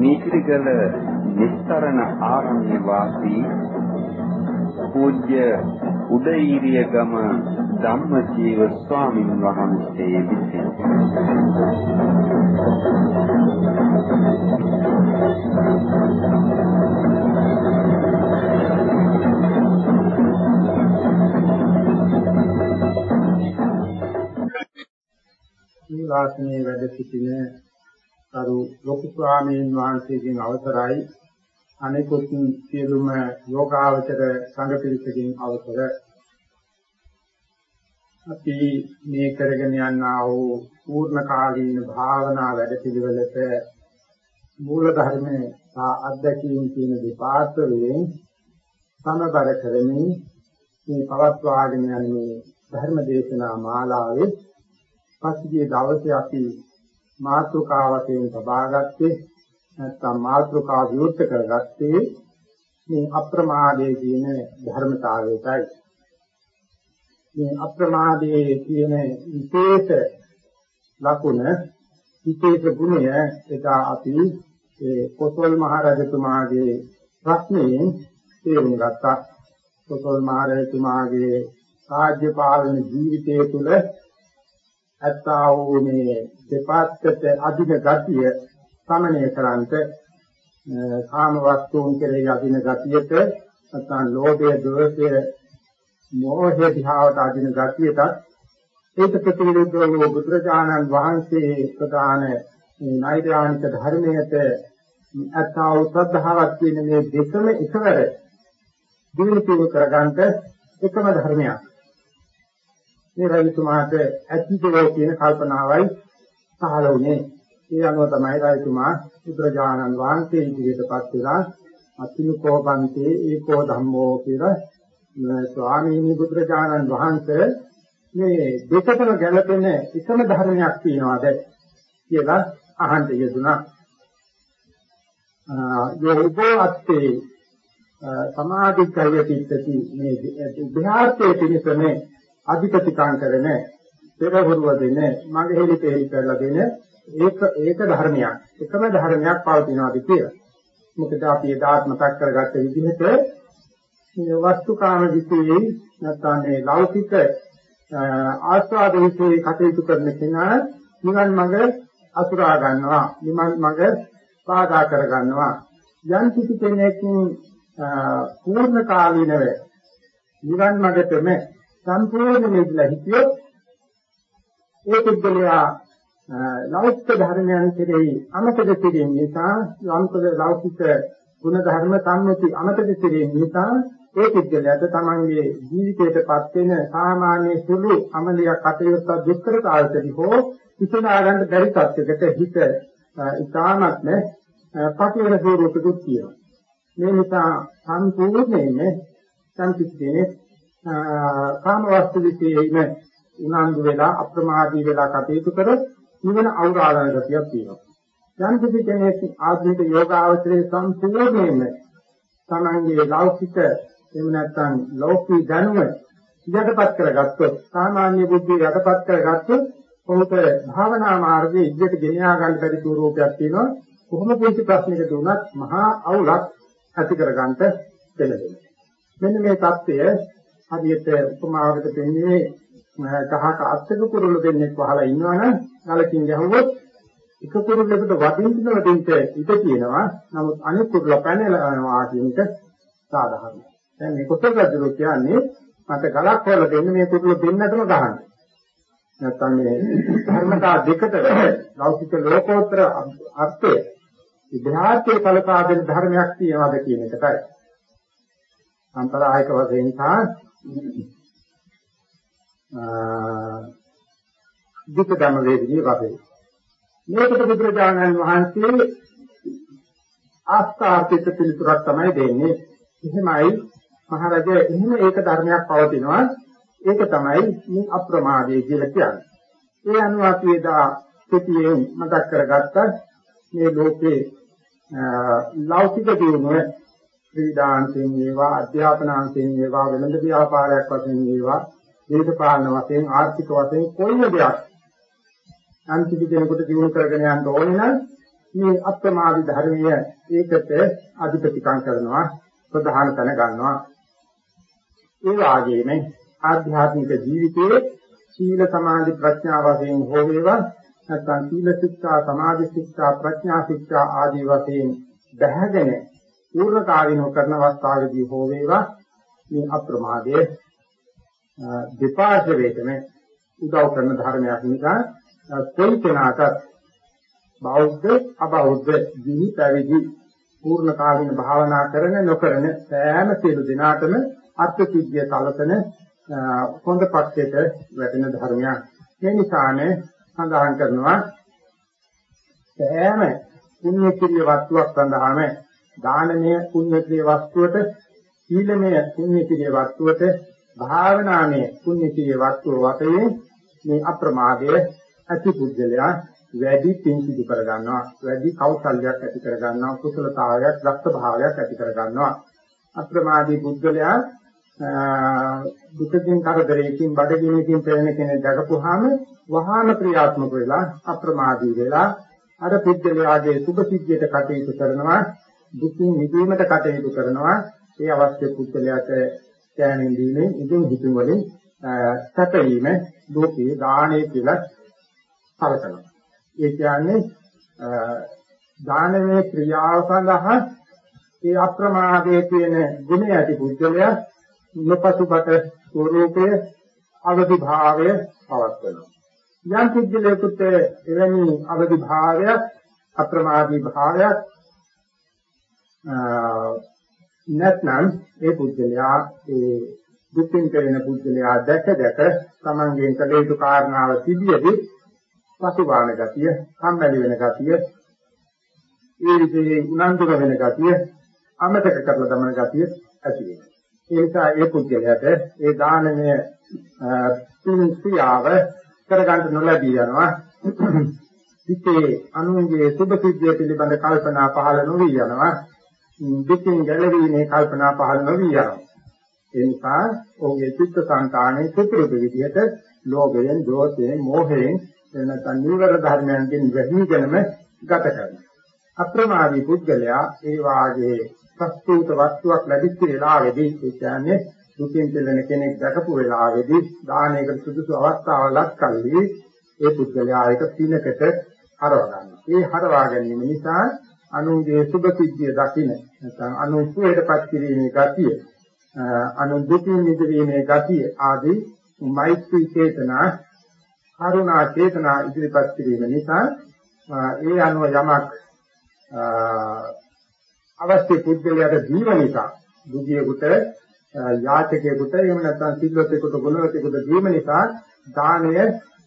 නීතිගල නිස්තරණ ආරණ්‍ය වාසී පූජ්‍ය උදේීරිය ගම ධම්මජීව ස්වාමින් වහන්සේ විසින්. මේ වාසනේ වැඩ සිටින කරු ලොකු ස්වාමීන් වහන්සේගෙන් අවසරයි. අනෙකුත් සියලුම යෝගාවචර සංඝ පිරිසකින් අවසර. අපි මේ කරගෙන යනා වූ පූර්ණ කාලීන භාවනා වැඩපිළිවෙලට මූල ධර්මයේ සහ අධ්‍යක්ීම් කියන දෙපාර්ශ්වයෙන් සමබර කරමින් මේ පවත්වාගෙන යන්නේ ධර්ම දේශනා මාලාවේ පස්සේ දවසේ අපි මාතෘකාවතෙන් තබාගත්තේ නැත්නම් මාතෘකාව විවෘත කරගත්තේ මේ අප්‍රමාදයේ කියන ධර්මතාවයටයි. මේ අප්‍රමාදයේ කියන විශේෂ ලකුණ විශේෂ ගුණය එදා අපි ඒ කොසල් මහරජතුමාගේ ප්‍රශ්නයෙන් තේරුම් ගත්තා. කොසල් මහරජතුමාගේ රාජ්‍ය පාලන ජීවිතය තුළ ඇත්තා වූ මේ දෙපාත්කට අධික ගතිය සමනය කරන්ට කාම වස්තුන් කෙරෙහි අධින ගතියට නැත්නම් ලෝභය, ද්වේෂය, මෝහය දිහාවට අධින ගතියටත් ඒක ප්‍රතිවිරුද්ධව වූ බුදුරජාණන් වහන්සේ ප්‍රදාන මේ නෛර්යානික ධර්මයට ඇත්තා වූ ශ්‍රද්ධාවක් කියන මේ දෙකම එකවර දිවිලිපිව කරගන්නට එකම ධර්මයක්. මේ රජතුමාට ඇතිදෝ කියන කල්පනාවයි පහළ වුණේ. ඒ අනුව තමයි රජතුමා බුදුරජාණන් වහන්සේ ඉදිරියටපත් වෙලා අතිනුකෝපන්තේ ඒකෝ ධම්මෝ කියලා ස්වාමීනි බුදුරජාණන් වහන්සේ මේ දෙකතම ගැළපෙන එකම ධර්මයක් තියනවාද කියලා අහන්න යෙදුණා. යෝබෝ අත්තේ සමාධිකය පිටති මේ විහාරයේ පිණිසනේ අධිපතිකාන් කරන පෙරහුරුව දෙන මගේ හේලි පෙරි කරලා දෙන ඒක ඒක ධර්මයක්. එකම ධර්මයක් පවතිනවාද කියලා. මොකද අපි එදාත් මතක් කරගත්ත විදිහට මේ වස්තුකාම විශ්ේ නැත්නම් මේ ලෞකික ආස්වාද විශ්ේ කටයුතු කරන කෙනා නිවන් මඟ අසුරා ගන්නවා. නිවන් මඟ බාධා කර ගන්නවා. යම් කිසි කෙනෙක් පූර්ණ කාලීනව නිවන් මඟටම සම්පූර්ණ නිදලා හිටියොත් ඒ පුද්ගලයා ලෞකික ධර්මයන් කෙරෙහි අමතක කිරීම නිසා යම්කද ලෞකික ගුණ ධර්ම සම්මුති අමතක කිරීම නිසා ඒ පුද්ගලයාට තමන්ගේ ජීවිතයටපත් වෙන සාමාන්‍ය සුළු අමලියක් කටයුත්ත දුෂ්කර කාලයකදී හෝ ඉස්සරහා ගන්න බැරි තත්යකට හිත ඉතාමත්ම පටිවන ස්වරූපකුත් තියෙනවා. මේ නිසා සම්පූර්ණයෙන්ම සංකිට්ඨනේ කාම වස්තු විශේෂයෙන්ම උනන්දු වෙලා අප්‍රමාදී වෙලා කටයුතු කරොත් නිවන අවුරාලන ගතියක් තියෙනවා. යම් කිසි කෙනෙක් ආධුනික යෝගාවචරයේ සම්පූර්ණයෙන්ම තමන්ගේ ලෞකික එහෙම නැත්නම් ලෞකික දැනුම යටපත් කරගත්තොත් සාමාන්‍ය බුද්ධිය යටපත් කරගත්තොත් ඔහුට භාවනා මාර්ගයේ ඉදිරියට ගෙන යා ගන්න බැරි ස්වරූපයක් තියෙනවා. කොහොම පුංචි ප්‍රශ්නයකට වුණත් මහා අවුලක් ඇති කරගන්න දෙනවා. මෙන්න මේ தත්ත්වය හරියට උපමාවකට දෙන්නේ ගහක අත්තක කුරුල්ල දෙන්නෙක් වහලා ඉන්නවනම් ගලකින් ගැහුවොත් එක කුරුල්ලෙකුට වදින්න වදින්න ඉත තියෙනවා. නමුත් අනෙක් කුරුල්ල පැනලා යනවා කියන එක සාධාරණයි. දැන් මේ කොටස රජු කියන්නේ මට ගලක් හොයලා දෙන්න මේ කුරුල්ල දෙන්නටම ගහන්න. නැත්තම් මේ ධර්මතා දෙකට ලෞකික ලෝකෝත්තර අර්ථය විද්‍යාර්ථයේ කලකා දෙන ධර්මයක් තියනවාද කියන එකයි. අන්තරායක වශයෙන් සහ දුක ධම්ම වේදිනිය වශයෙන් මේකට බුදුරජාණන් වහන්සේ ආස්ථාර්ථිත පිළිතුරක් තමයි දෙන්නේ. එහෙමයි මහරජ එහෙම ඒක ධර්මයක් පවතිනවා. ඒක තමයි මේ අප්‍රමාදය කියලා කියන්නේ. ඒ අනුව අපි එදා සිටියෙන් මතක් කරගත්ත මේ ලෝකේ ලෞකික දියුණුව ක්‍රීඩාංශයෙන් වේවා අධ්‍යාපනාංශයෙන් වේවා වෙළඳ ව්‍යාපාරයක් වශයෙන් වේවා දේශපාලන වශයෙන් ආර්ථික වශයෙන් කොයිම දෙයක් අන්තිම කෙනෙකුට දියුණු කරගෙන යන්න ඕනේ නම් මේ අප්‍රමාදී ධර්මීය ඒකට අධිපතිකම් කරනවා ප්‍රධාන තැන ගන්නවා. ඒ වගේම ආධ්‍යාත්මික ජීවිතයේ සීල සමාධි ප්‍රඥා වශයෙන් හෝ වේවා නැත්නම් සීල ශික්ෂා සමාධි ශික්ෂා ප්‍රඥා ශික්ෂා ආදී වශයෙන් බැහැගෙන පූර්ණ කාර්යන කරන අවස්ථාවේදී හෝ වේවා මේ අප්‍රමාදයේ දෙපාර්ශ්වයටම උදව් කරන ධර්මයක් නිසා කොයි කෙනාටත් බෞද්ධ අබෞද්ධ දිවි පැවිදි පූර්ණ කාලීන භාවනා කරන නොකරන සෑම සියලු දෙනාටම අර්ථ සිද්ධිය කලතන හොඳ පක්ෂයට වැටෙන ධර්මයක්. මේ නිසානේ සඳහන් කරනවා සෑම පුණ්‍ය කිරිය වස්තුවක් සඳහාම දානමය පුණ්‍ය කිරිය වස්තුවට සීලමය පුණ්‍ය කිරිය වස්තුවට භාවනාමය පුණ්‍ය කිරිය වස්තුව වශයෙන් මේ අප්‍රමාදය ඇති පුද්ගලයා වැඩි පින් සිදු කර ගන්නවා වැඩි කෞශල්‍යයක් ඇති කර ගන්නවා කුසලතාවයක් දක්ෂ භාවයක් ඇති කර ගන්නවා අප්‍රමාදී පුද්ගලයා දුකකින් කරදරයකින් බඩගින්නකින් පෙළෙන කෙනෙක් දකපුවාම වහාම ක්‍රියාත්මක වෙලා අප්‍රමාදී වෙලා අර පුද්ගලයාගේ සුභ සිද්ධියට කටයුතු කරනවා. දුකින් මිදීමට කටයුතු කරනවා ඒ අවශ්‍ය පුද්ගලයාට කෑමෙන් දීමෙන් ඉදුම් හිතුම් වලින් සැපීම ලෝකේ දාණය කියලා සලකනවා ඒ කියන්නේ දානමය ක්‍රියාව සඳහා ඒ අප්‍රමාදයේ තියෙන ගුණ ඇති පුද්ගලයා නොපසුබට ස්වરૂපයේ අවදි භාවය පවත්වනවා. යම් පුද්ගලයෙකුට එවැනි අවදි භාවයක් අප්‍රමාදී භාවයක් නැත්නම් ඒ පුද්ගලයා ඒ දුකින් පෙළෙන පුද්ගලයා දැක දැක තමන්ගෙන් කළ යුතු කාරණාව සිදුවේදී පසුබාන ගතිය, කම්මැලි වෙන ගතිය, ඒ විදිහේ උනන්දු වෙන ගතිය, අමතක කරලා දමන ගතිය ඇති වෙනවා. ඒ නිසා ඒ පුද්ගලයාට ඒ දානමය පින්සියාව කරගන්න නොලැබී යනවා. හිතේ අනුන්ගේ සුභ සිද්ධිය පිළිබඳ කල්පනා පහළ නොවි යනවා. දුකින් ගැලවීමේ කල්පනා පහළ නොවි යනවා. ඒ නිසා ඔහුගේ චිත්ත සංකාණේ සුපුරුදු විදිහට ලෝභයෙන්, දෝෂයෙන්, මෝහයෙන් එනතන් නීවර ධර්මයන්ගෙන් වැහිගෙනම ගත කරනවා. අප්‍රමාදී පුද්ගලයා ඒ වාගේ ප්‍රස්තුත වස්තුවක් ලැබිච්ච වෙලාවේදී ඒ කියන්නේ දුකින් පෙළෙන කෙනෙක් දැකපු වෙලාවේදී දානයකට සුදුසු අවස්ථාවලත් කල්ලි ඒ පුද්ගලයා එක පිනකට හරව ගන්නවා. ඒ හරවා ගැනීම නිසා අනුන්ගේ සුභ සිද්ධිය දකින්න නැත්නම් අනුසුවයටපත් කිරීමේ ගතිය අනු දුකින් මිදීමේ ගතිය ආදී මෛත්‍රී චේතනා කරුණා චේතනා ඉදිරිපත් කිරීම නිසා ඒ අනුව යමක් අවශ්‍ය පුද්ගලයාට දීම නිසා දුගියෙකුට යාචකයෙකුට එහෙම නැත්නම් සිල්වතෙකුට ගුණවතෙකුට දීම නිසා දාණය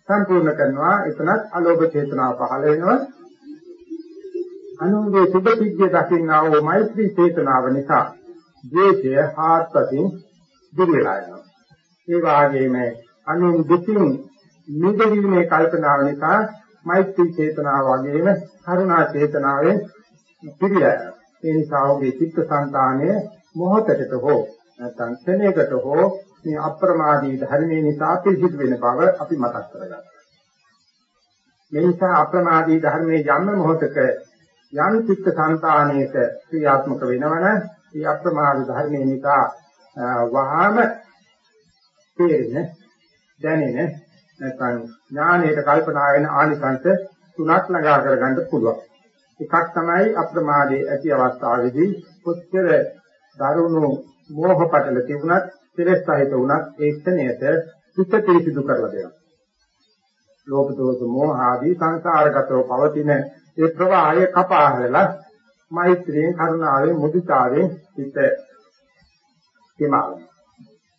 සම්පූර්ණ කරනවා. එතනත් අලෝභ චේතනාව පහළ වෙනවා. අනුන්ගේ සුභ සිද්ධිය දකින්නා වූ මෛත්‍රී චේතනාව නිසා ද්වේෂය හාත්පසින් දුර වෙලා යනවා ඒ වගේම අනුන් දුකින් නිදීමේ කල්පනාව නිසා මෛත්‍රී චේතනාව වගේම කරුණා චේතනාවෙන් පිළිලා යනවා ඒ නිසා ඔහුගේ චිත්තසංතානය මොහොතකට හෝ නැත්නම් ක්ෂණයකට හෝ මේ අප්‍රමාදී ධර්මයේ නිසා පිළිසිදු වෙන බව අපි මතක් කරගන්නවා. මේ නිසා අප්‍රමාදී ධර්මයේ යම් මොහොතක යම් චිත්තසංතානයක ක්‍රියාත්මක වෙනවන මේ අප්‍රමාදී ධර්මයේ නිසා වහාම තේරෙන දැනෙන නැත්නම් ඥානයට කල්පනා වෙන ආනිසංස තුනක් ළඟා කරගන්න පුළුවන්. එකක් තමයි අප්‍රමාදයේ ඇති අවස්ථාවේදී කොච්චර දරුණු මෝහ පටල තිබුණත් කෙලෙස් සහිත වුණත් ඒ ක්ෂණයට චිත්ත පිරිසිදු කරලා දෙනවා. ලෝභ දෝෂ මෝහ ආදී සංසාරගතව පවතින ඒ ප්‍රවාහය කපා හැරලා මෛත්‍රියෙන් කරුණාවෙන් මුදිතාවෙන් චිත්ත හිමාවෙනවා.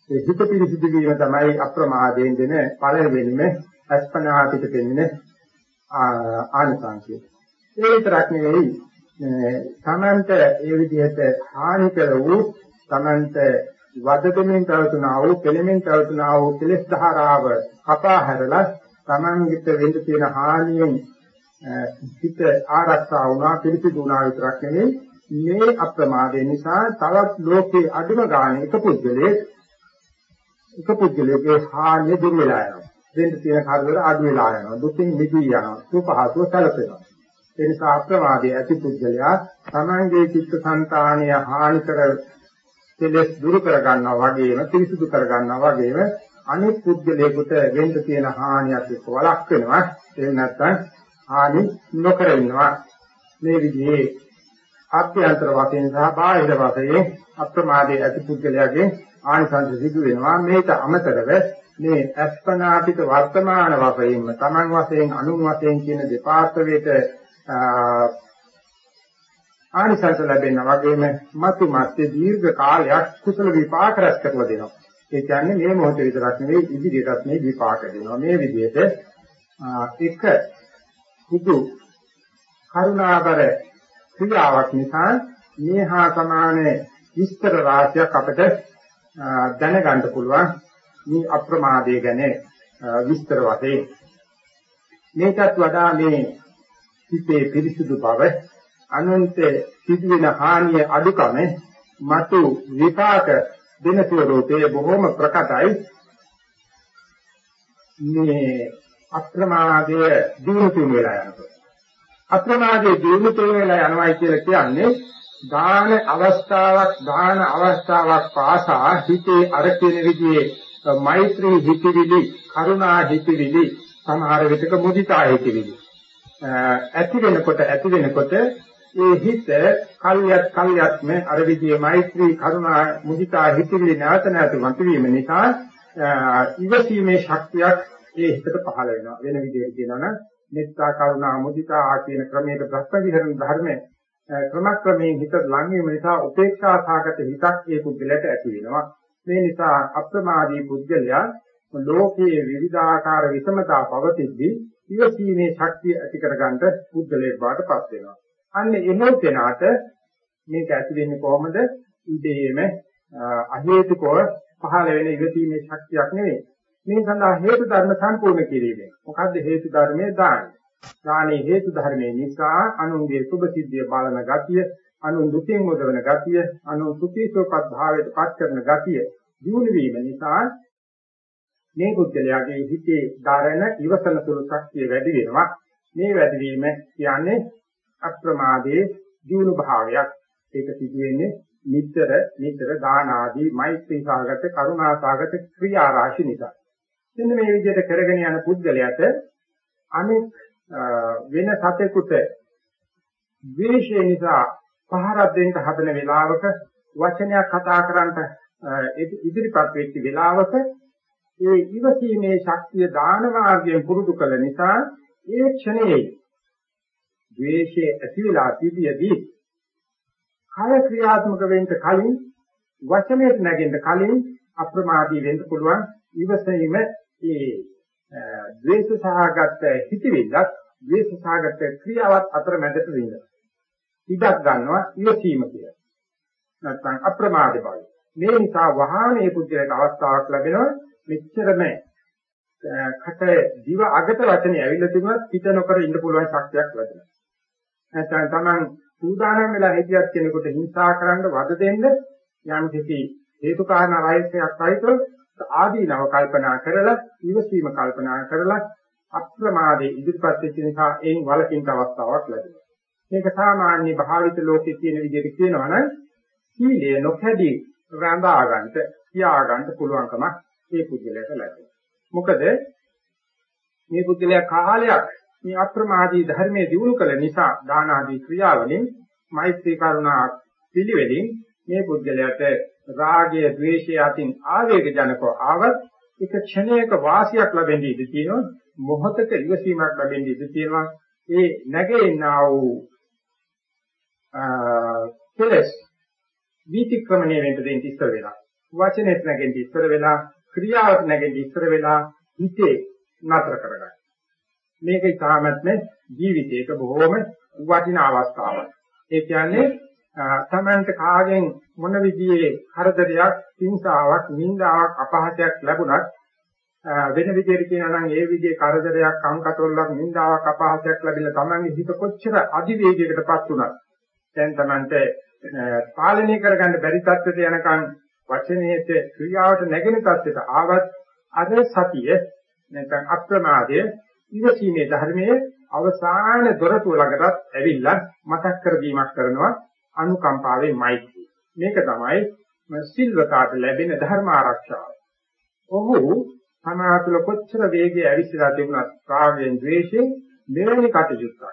ඒ චිත්ත පිරිසිදු වීම තමයි අප්‍රමාදයෙන් දෙන පළවෙනිම අස්පනාතික දෙන්නේ ආනිසංසය. ඒ විතරක් නෙවෙයි තමන්ට ඒ විදිහට හානි කර වූ තමන්ට වද දෙමින් පැවතුනා වූ කෙලෙමින් පැවතුනා වූ කෙලෙස් ධාරාව කපා හැරලා තමන්ගිට වෙන්න තියෙන හානියෙන් හිත ආරක්ෂා වුණා පිළිසිදු වුණා විතරක් නෙමෙයි. මේ අප්‍රමාදය නිසා තවත් ලෝකේ අඩුම ගානේ එක පුද්ගලයෙක් එක පුද්ගලයෙකුගේ හානිය දුර වෙලා යනවා. දෙන්න තියෙන කරදර අඩු වෙලා යනවා. දුකින් මිදී යනවා. සුවපහසුව සැලසෙනවා. ඒ නිසා අප්‍රමාදයේ ඇති පුද්ගලයා තමන්ගේ චිත්තසංතානය හානි කර කෙලෙස් දුරු කර ගන්නවා වගේම පිරිසුදු කර ගන්නවා වගේම අනිත් පුද්ගලයෙකුට වෙන්න තියෙන හානියක් එක්ක වළක් වෙනවා. එහෙම නැත්නම් හානි නොකර ඉන්නවා මේ විදිහේ ආභ්‍යන්තර වශයෙන් සහ බාහිර වශයෙන් අප්‍රමාදයේ ඇති පුද්ගලයාගේ ආනිසංස සිදු වෙනවා මේක අමතරව මේ අස්පනා පිට වර්තමාන වශයෙන්ම Taman වශයෙන් අනුන් වශයෙන් කියන දෙපාර්තවයට ආනිසංස ලැබෙනා වගේම මතු මැත්තේ දීර්ඝ කාලයක් කුසල විපාක රැස් කරලා දෙනවා. ඒ කියන්නේ මේ මොහොතේ විතරක් නෙවෙයි ඉදිරියටත් මේ විපාක දෙනවා. මේ විදිහට එක සුදු කරුණාබර ක්‍රියාවක් නිසා මේ හා සමාන විස්තර රාශියක් අපිට දැනගන්න පුළුවන්. මේ අප්‍රමාදයේ ගැන විස්තර වශයෙන්. මේකත් වඩා මේ හිතේ පිරිසුදු බව අනන්ත සිදුවෙන හානිය අඩුකම මතු විපාක දෙන ස්වරූපයේ බොහොම ප්‍රකටයි. මේ අප්‍රමාදයේ දිනු තුන වෙලා යනකොට අප්‍රමාදයේ දිනු තුන වෙලා යනවායි කියලා කියන්නේ දාන අවස්ථාවක් දාන අවස්ථාවක් පාසා හිතේ අර කියන විදිහේ මෛත්‍රී හිතවිලි කරුණා හිතවිලි සමහර විටක මුදිතා හිතවිලි. ඇති වෙනකොට ඇති වෙනකොට ඒ හිත කල්යත් කල්යත්ම අර විදියේ මෛත්‍රී කරුණා මුදිතා හිතවිලි නැවත නැවත මතුවීම නිසා ඉවසීමේ ශක්තියක් ඒ හිතට පහළ වෙනවා වෙන විදිහට කියනවා නම් මෙත්තා කරුණා මුදිතා කියන ක්‍රමයක ප්‍රත්‍යවිහරණ ධර්මයේ ක්‍රමක්‍රමයෙන් හිත ලං වීම නිසා උපේක්ෂා සාගත හිතක් ඒ පුද්ගලයාට ඇති වෙනවා මේ නිසා අප්‍රමාදී පුද්ගලයා ලෝකයේ විවිධාකාර විසමතා පවතිද්දී ඉවසීමේ ශක්තිය ඇති කරගන්න බුද්ධලේ බාටපත් වෙනවා. අන්න එහෙම කෙනාට මේක ඇති වෙන්නේ කොහොමද? ඉදීම අහේතුකව පහළ වෙන ඉවසීමේ ශක්තියක් නෙවෙයි. මේ සඳහා හේතු ධර්ම සම්පූර්ණ කිරීමෙන්. මොකද්ද හේතු ධර්මයේ දාන? දානේ හේතු ධර්මයේ නිසා අනුන්ගේ සුභ සිද්ධිය බලන ගතිය, අනුන් දුකින් මුදවන ගතිය, අනුන් සුඛීසෝපත් භාවයට පත් කරන ගතිය දිනු වීම නිසා මේ පුද්ගලයාගේ හිතේ ධාරණ ඉවසන සුළු ශක්තිය වැඩි වෙනවා. මේ වැඩි වීම කියන්නේ අප්‍රමාදයේ ජීවු භාවයක්. ඒක සිදු වෙන්නේ නිතර නිතර දාන ආදී මෛත්‍රී සාගත කරුණා සාගත ක්‍රියා රාශි නිසා. මෙන්න මේ විදිහට කරගෙන යන පුද්ගලයාට අනෙක් වෙන සතෙකුට ද්වේෂය නිසා පහරක් දෙන්න හදන වෙලාවක වචනයක් කතා කරන්නට ඉදිරිපත් වෙච්ච වෙලාවක ඒ ඉවසීමේ ශක්තිය දාන මාර්ගයෙන් පුරුදු කළ නිසා ඒ ක්ෂණයේ ද්වේෂයේ ඇති වෙලා තිබියදී කය ක්‍රියාත්මක වෙන්න කලින් වචනයට නැගෙන්න කලින් අප්‍රමාදී වෙන්න පුළුවන් ඉවසීම ඒ ද්වේෂ සහගත හිතවිල්ලක් ද්වේෂ සහගත ක්‍රියාවත් අතර මැදට වෙන්න. ඉඩක් ගන්නවා ඉවසීම කියලා. නැත්නම් අප්‍රමාද බව. මේ නිසා වහානේ පුද්ගලයාට අවස්ථාවක් ලැබෙනවා මෙච්චරම කට දිව අගට වචනේ ඇවිල්ලා තිබුණත් හිත නොකර ඉන්න පුළුවන් ශක්තියක් ලැබෙනවා. නැත්නම් Taman සූදානම් වෙලා හිටියත් කෙනෙකුට හිංසා කරන්න වද දෙන්න යම් කිසි හේතු කාරණා රාශියක් සහිතව ආදීනව කල්පනා කරලා ඉවසීම කල්පනා කරලා අප්‍රමාදයේ ඉදිරිපත් වෙච්ච නිසා එයින් වලකින් අවස්ථාවක් ලැබෙනවා. මේක සාමාන්‍ය භාවිත ලෝකයේ කියන විදිහට කියනවා නම් සීලය නොකැඩී රඳා ගන්නට, තියා ගන්න පුළුවන්කමක් ඒ පුද්ගලයාට ලැබෙනවා. මොකද මේ පුද්ගලයා කාලයක් මේ අප්‍රමාදී ධර්මයේ දිනු කළ නිසා දාන ආදී ක්‍රියාවලින් මෛත්‍රී කරුණා පිළිවෙලින් මේ පුද්ගලයාට රාගය ද්වේෂය අතින් ආවේග ජනකව ආවත් එක ක්ෂණයක වාසියක් ලැබෙන්නේ ඉඳී තියෙනවා මොහතක ඉවසීමක් ලැබෙන්නේ ඉඳී තියෙනවා ඒ නැගෙන්නා වූ කෙලස් විතික්‍රමණය වෙන්න දෙන්න ඉස්සර වෙලා වචනෙත් නැගෙන්න ඉස්සර වෙලා ක්‍රියාවට නැගෙන්න ඉස්සර වෙලා හිතේ නතර කරගන්න. මේක ඉතාමත්ම ජීවිතයක බොහොම වටිනා අවස්ථාවක්. ඒ කියන්නේ තමන්ට කාගෙන් මොන විදිහේ කරදරයක්, හිංසාවක්, නින්දාවක්, අපහාසයක් ලැබුණත් වෙන විදිහට කියනවා නම් ඒ විදිහේ කරදරයක්, කංකටොල්ලක්, නින්දාවක්, අපහාසයක් ලැබිලා තමන්ගේ හිත කොච්චර අධිවේගයකටපත් වුණත් දැන් තමන්ට පාලනය කරගන්න බැරි තත්ත්වයට යනකම් වචනයේට ක්‍රියාවට නැගෙන තත්ත්වයට ආවත් අද සතිය නැත්නම් අප්‍රමාදය ඉවසීමේ ධර්මයේ අවසාන දොරටුව ළඟටත් ඇවිල්ලා මතක් කර දීමක් කරනවා. අනුකම්පාවෙන් මෛත්‍රී. මේක තමයි සිල්වකාට ලැබෙන ධර්ම ආරක්ෂාව. ඔහු අනාතුල කොච්චර වේගයේ ඇවිස්සලා තිබුණත් රාගයෙන් ද්වේෂයෙන් මෙවැනි කටයුත්තක්.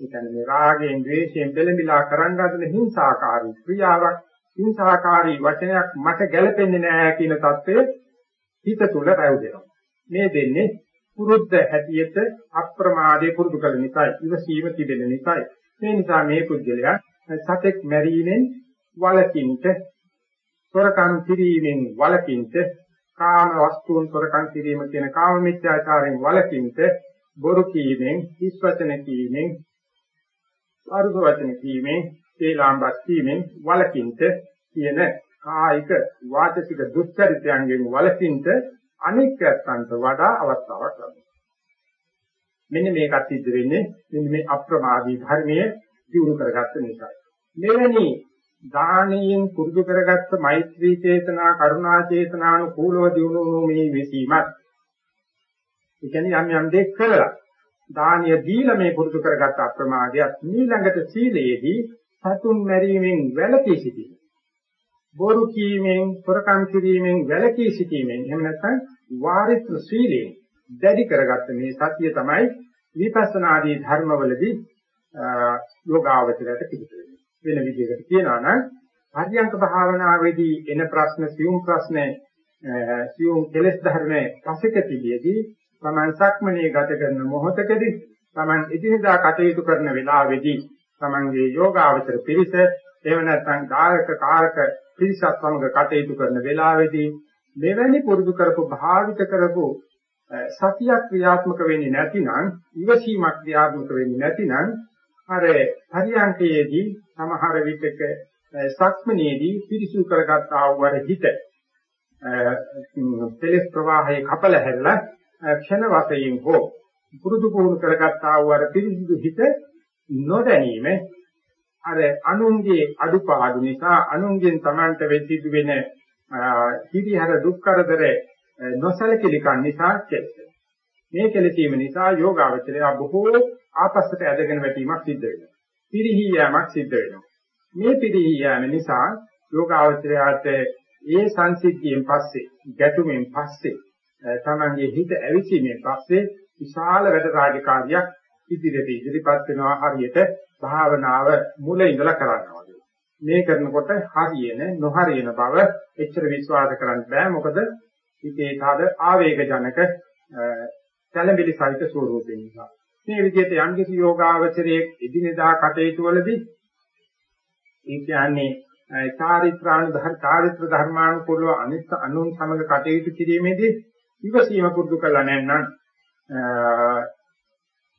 ඒ කියන්නේ රාගයෙන් ද්වේෂයෙන් පෙළඹිලා කරන්න හදන හිංසාකාරී ක්‍රියාවක් හිංසාකාරී වචනයක් මට ගැළපෙන්නේ නැහැ කියන தත්ත්වය හිත තුල රැවුදෙනවා. මේ දෙන්නේ පුරුද්ද හැටියට අප්‍රමාදයේ පුරුදු කළ නිසායි ඉවසීම තිබෙන නිසායි. මේ නිසා මේ පුද්ගලයා සතෙක් මැරීමෙන් වලකින්ට සොරකම් කිරීමෙන් වලකින්ට කාම වස්තුන් සොරකම් කිරීම කියන කාම මිත්‍යාචාරයෙන් වලකින්ට බොරු කීමෙන් හිස් වචන කීමෙන් අරුස වචන කීමෙන් තේලාම්බස් කීමෙන් වලකින්ට කියන කායික වාචික දුස්චරිතයන්ගෙන් වලකින්ට අනික්යන්ට වඩා අවස්ථාවක් ලැබෙනවා. මෙන්න මේකත් සිද්ධ වෙන්නේ මෙන්න මේ අප්‍රමාදී ධර්මයේ දියුණු කරගත්ත නිසා. මෙවැනි දානයෙන් පුරුදු කරගත්ත මෛත්‍රී චේතනා, කරුණා චේතනානුකූලව දියුණු වුණු මේ විසීමත් ඒ කියන්නේ යම් යම් දේ කළා. දානිය දීලා මේ පුරුදු කරගත්ත අප්‍රමාදයක් ඊළඟට සීලයේදී සතුන් මැරීමෙන් වැළකී සිටීම. බොරු කීමෙන්, පුරකම් කිරීමෙන් වැළකී සිටීමෙන් එහෙම නැත්නම් වාරිත්‍ර සීලයෙන් දැඩි කරගත්ත මේ සතිය තමයි විපස්සනාදී ධර්මවලදී යෝගාවචරයට පිළිතුරු වෙන්නේ. වෙන විදිහකට කියනවා නම් පරියංක භාවනාවේදී එන ප්‍රශ්න සියුම් ප්‍රශ්න සියුම් කෙලෙස් ධර්ම පසෙකතියේදී තමන් සක්මනේ ගත කරන මොහොතකදී තමන් එදිනදා කටයුතු කරන වෙලාවේදී තමන්ගේ යෝගාවචර පිරිස එහෙම නැත්නම් කාරක කාරක පිරිසත් සමග කටයුතු කරන වෙලාවේදී මෙවැනි පුරුදු කරපු භාවිත කරපු සතියක් ක්‍රියාත්මක වෙන්නේ නැතිනම් ඉවසීමක් ක්‍රියාත්මක වෙන්නේ නැතිනම් අර පරියන්කයේදී සමහර විටක සක්මනේදී පිරිසු කරගත් ආවර හිත තෙලස් ප්‍රවාහයේ කපල හැරලා ක්ෂණ වශයෙන් හෝ පුරුදු පුහුණු කරගත් ආවර පිරිසිදු හිත නොදැනීම අර අනුන්ගේ අඩුපාඩු නිසා අනුන්ගෙන් Tamanට වෙසිදු වෙන හිරිහර දුක් කරදර නොසලකලිකන් නිසා කෙලෙස. මේ කෙලෙසීම නිසා යෝගාවචරය බොහෝ ආපස්සට ඇදගෙන වැටීමක් සිද්ධ වෙනවා. පිරිහි යෑමක් සිද්ධ වෙනවා. මේ පිරිහි යෑම නිසා යෝගාවචරයට ඒ සංසිද්ධියෙන් පස්සේ ගැටුමෙන් පස්සේ තමන්ගේ හිත ඇවිසීමෙන් පස්සේ විශාල වැඩ රාජකාරියක් ඉදිරියට ඉදිරිපත් වෙනවා හරියට භාවනාව මුල ඉඳලා කරනවා වගේ. මේ කරනකොට හරියන නොහරියන බව එච්චර විශ්වාස කරන්න බෑ මොකද හිතේ කාද ආවේග ජනක සැලඹිලි සහිත ස්වරූපේ නිසා. මේ විදිහට යම්කිසි යෝගාවචරයේ එදිනෙදා කටයුතු වලදී ඒ කියන්නේ චාරිත්‍රාණු ධර්ම චාරිත්‍ර ධර්මානුකූලව අනිත් අනුන් සමග කටයුතු කිරීමේදී ඉවසීම පුරුදු කළා නැත්නම්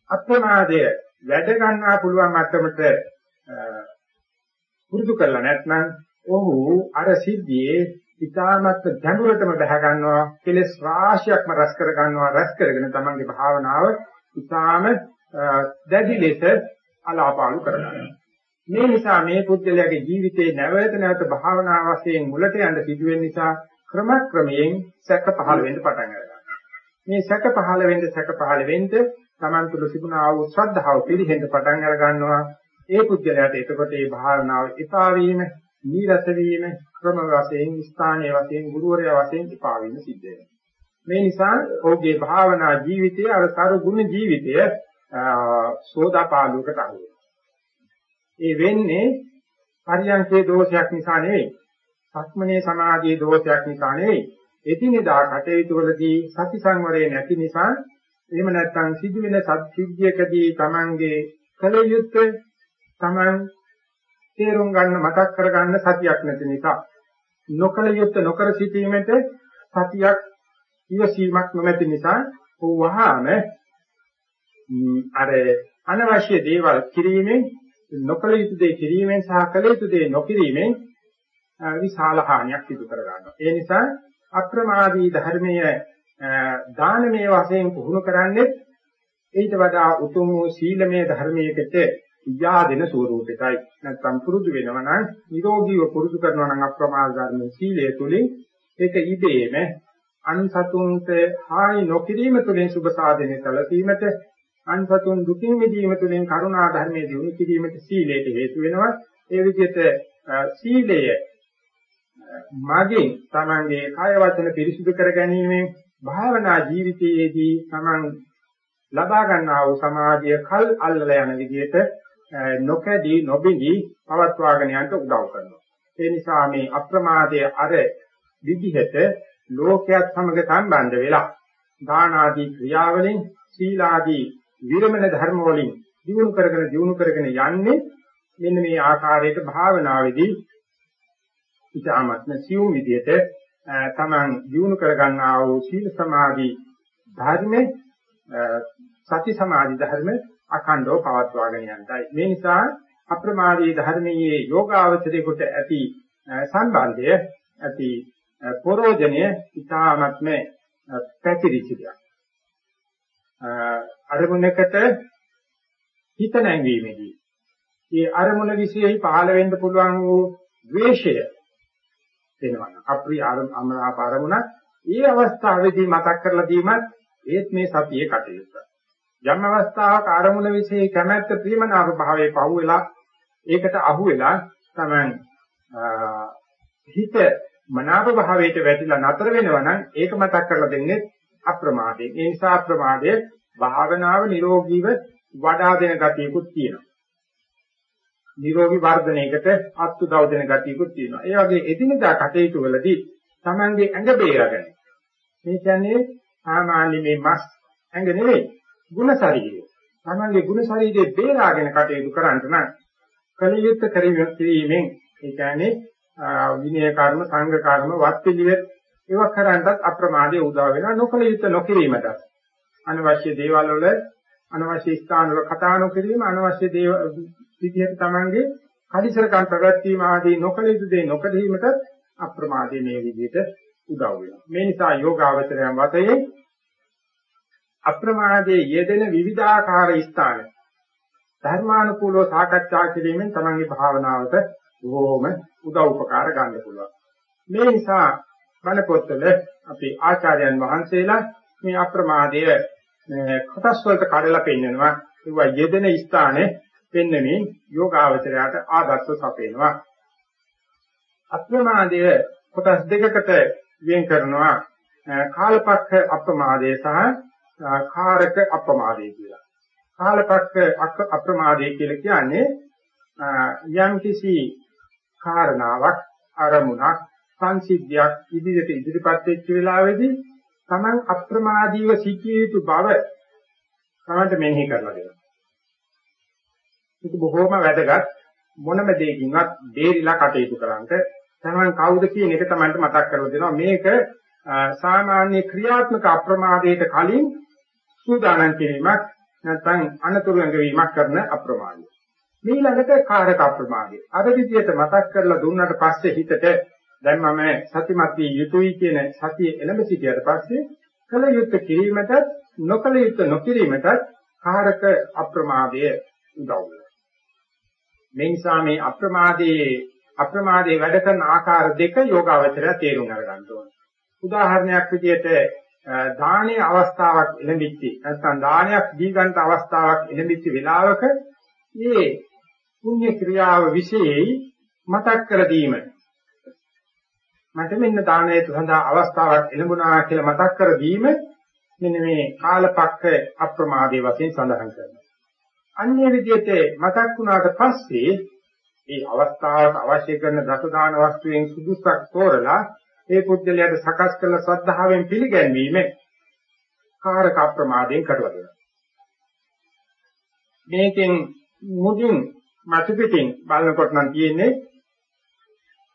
අප්‍රමාදය වැඩ ගන්නා පුළුවන් මට්ටමට පුරුදු කරලා නැත්නම් ඔහු අර සිද්ධියේ ඉතාමත් ගැඹුරටම බහ ගන්නවා කෙලස් රාශියක්ම රැස් කර ගන්නවා රැස් කරගෙන තමන්ගේ භාවනාව ඉතාම දැඩි ලෙස අලාපාලු කරගන්නවා. මේ නිසා මේ පුද්ගලයාගේ ජීවිතේ නැවත නැවත භාවනා වශයෙන් මුලට යන්න සිදුවෙන නිසා ක්‍රමක්‍රමයෙන් සැක පහළ වෙන්න පටන් ගන්නවා. මේ සැක පහළ වෙන්න සැක පහළ වෙන්න Taman තුල තිබුණා වූ ශ්‍රද්ධාව පිළිහෙන්න පටන් අර ගන්නවා. ඒ පුද්ගලයාට එතකොට මේ භාවනාව එපා වීම, නීරස වීම, ක්‍රම වශයෙන්, ස්ථානීය වශයෙන්, ගුරුවරයා වශයෙන් එපා වීම සිද්ධ වෙනවා. මේ නිසා ඔහුගේ භාවනා ජීවිතයේ අර සරු ගුණ ජීවිතය සෝදාපාලුවකට අහු ඒ වෙන්නේ පරියන්කේ දෝෂයක් නිසා නෙවෙයි. සක්මනේ සමාධියේ දෝෂයක් නිසා නෙවෙයි. එදිනෙදා කටයුතු වලදී සති සංවරය නැති නිසා එහෙම නැත්නම් සිදුවෙන සත්‍සිද්ධියකදී Tamange කල යුත්තේ Taman තේරුම් ගන්න මතක් කර ගන්න සතියක් නැති නිසා නොකල යුත්තේ නොකර සිටීමේට සතියක් ඉවසීමක් නොමැති නිසා වහාම අර අනවශ්‍ය දේවල් කිරීමෙන් නොකල යුතු දේ කිරීමෙන් සහ කළ යුතු දේ නොකිරීමෙන් විශාල හානියක් සිදු කර ගන්නවා. ඒ නිසා අප්‍රමාදී ධර්මයේ දානමය වශයෙන් පුහුණු කරන්නේ ඊට වඩා උතුම් වූ සීලමය ධර්මයකට යාදෙන ස්වරූපයටයි. නැත්නම් පුරුදු වෙනවා නම් නිරෝගීව පුරුදු කරනවා නම් අප්‍රමාද ධර්මයේ සීලය තුලින් ඒක ඉබේම අන්සතුන්ට හානි නොකිරීම තුළින් සුභ සාධනෙ සැලසීමට අන්සතුන් දුකින් මිදීම තුළින් කරුණා ධර්මයේ දිනු කිරීමට සීලයට හේතු වෙනවා. ඒ විදිහට සීලය මගින් තමන්ගේ කාය වචන පිරිසිදු කර ගැනීමෙන් භාවනා ජීවිතයේදී තමන් ලබා ගන්නා වූ සමාධිය කල් අල්ලලා යන විදිහට නොකැඩී නොබිඳී පවත්වාගෙන යන්න උදව් කරනවා. ඒ නිසා මේ අප්‍රමාදයේ අර විදිහට ලෝකයක් සමග සම්බන්ධ වෙලා දාන ආදී ක්‍රියාවලින් සීල ආදී විරමණ ධර්ම වලින් දිනු කරගෙන දිනු කරගෙන යන්නේ මෙන්න මේ ආකාරයට භාවනාවේදී. ඉතාමත්ම සියුම් විදියට තමන් දිනු කරගන්නා වූ සීල සමාධි ධර්ම සති සමාධි ධර්ම අඛණ්ඩව පවත්වාගෙන යන්නයි. මේ නිසා අප්‍රමාදී ධර්මයේ යෝගාවචරයේ ඇති සම්බන්ධය ඇති පරෝජනය ඉතාමත්ම පැතිරිච්ච දෙයක්. අරමුණකට හිත නැංවීමේදී ඒ අරමුණ විශේෂයි පහළ වෙන්න පුළුවන් වූ ද්වේෂය වෙනවා. අප්‍රිය අමනාප අරමුණ ඒ අවස්ථාවේදී මතක් කරලා දීමත් ඒත් මේ සතියේ කටයුත්ත. යම් අවස්ථාවක අරමුණ විශේෂ කැමැත්ත ප්‍රේමනාප භාවයේ පහුවෙලා ඒකට අහු වෙලා තමයි හිත මනාප භාවයට වැටිලා නතර වෙනවා නම් ඒක මතක් කරලා දෙන්නේ අප්‍රමාදයෙන්. ඒ නිසා අප්‍රමාදයේ භාවනාව නිරෝගීව වඩා දෙන ගතියකුත් තියෙනවා. නිරෝගී වර්ධනයකට අත්උදව් දෙන ගතියකුත් තියෙනවා. ඒ වගේ එදිනදා කටයුතු වලදී Tamange ඇඟ බේරගෙන. මේ කියන්නේ සාමාන්‍ය මේ මස් ඇඟ නෙවෙයි, ಗುಣ ශරීරය. Tamange ಗುಣ ශරීරයේ බේරාගෙන කටයුතු කරන්න නම් කලියුත් කිරීමෙන් ඒ කියන්නේ විනය කර්ම, සංඝ කර්ම, වත් පිළිවෙත් ඒවා කරන්නත් අප්‍රමාදයේ උදා වෙනවා නොකල යුත්තේ නොකිරීමට. අනවශ්‍ය දේවල් වල අනවශ්‍ය ස්ථාන වල කතා නොකිරීම අනවශ්‍ය දේව විදිහට Tamange කලිසරකම් ප්‍රවැත්වීම ආදී නොකල යුතු දේ නොකරීමට අප්‍රමාදයේ මේ විදිහට උදව් වෙනවා. මේ නිසා යෝගාවචරයන් වතේ අප්‍රමාදයේ යෙදෙන විවිධාකාර ස්ථාන ධර්මානුකූලව සාකච්ඡා කිරීමෙන් තමන්ගේ භාවනාවට බොහෝම උදව් උපකාර ගන්න පුළුවන්. මේ නිසා බණ පොත්වල අපේ ආචාර්යයන් වහන්සේලා මේ අප්‍රමාදය කොටස් වලට කඩලා පෙන්නනවා. ඒවා යෙදෙන ස්ථානේ පෙන්නමින් යෝගාවචරයට ආදර්ශ සපේනවා. අප්‍රමාදය කොටස් දෙකකට වෙන් කරනවා. කාලපක්ෂ අප්‍රමාදය සහ කාරක අප්‍රමාදය කියලා. කාලපක්ෂ අප්‍රමාදය කියලා කියන්නේ යම් කිසි කාරණාවක් අරමුණක් සංසිද්ධියක් ඉදිරියට ඉදිරිපත් වෙච්ච වෙලාවේදී Taman අප්‍රමාදීව සිටිය යුතු බව තමන්ට මෙනෙහි කරලා දෙනවා. ඒක බොහොම වැදගත් මොනම දෙයකින්වත් දෙරිලා කටයුතු කරන්නට තමන් කවුද කියන එක තමන්ට මතක් කරලා දෙනවා. මේක සාමාන්‍ය ක්‍රියාත්මක අප්‍රමාදයට කලින් සූදානම් කිරීමක් නැත්නම් අනතුරු ඇඟවීමක් කරන අප්‍රමාදය. ඊළඟට කාරක අප්‍රමාදය. අර විදියට මතක් කරලා දුන්නට පස්සේ හිතට දැන් මම සතිමත් විය යුතුයි කියන සතිය එළඹ සිටියට පස්සේ කල යුත්තේ කිරීමට නොකල යුත්තේ නොකිරීමට කාරක අප්‍රමාදය උදව් වෙනවා. මේ නිසා මේ අප්‍රමාදයේ අප්‍රමාදයේ වැඩ කරන ආකාර දෙක යෝගාවචරය තේරුම් අරගන්න ඕනේ. උදාහරණයක් විදිහට දානීය අවස්ථාවක් එළඹිච්ච නැත්නම් දානයක් දී ගන්න අවස්ථාවක් එළඹිච්ච වෙලාවක මේ පුණ්‍ය ක්‍රියාව විශේෂයි මතක් කර දීම මට මෙන්න දානයේ සඳහා අවස්ථාවක් එළඹුණා කියලා මතක් කර දීම මෙන්න මේ කාලපක්ෂ අප්‍රමාදයේ වශයෙන් සඳහන් කරනවා. අන්‍ය විදිහට මතක් වුණාට පස්සේ මේ අවස්ථාවට අවශ්‍ය කරන දස දාන වස්තුවෙන් සුදුසුක් තෝරලා ඒ පුද්ගලයාට සකස් කළ ශ්‍රද්ධාවෙන් පිළිගැන්වීම කාරක අප්‍රමාදයෙන් කරලා දෙනවා. මේකෙන් මුදින් මතු පිටින් බලනකොට නම් තියෙන්නේ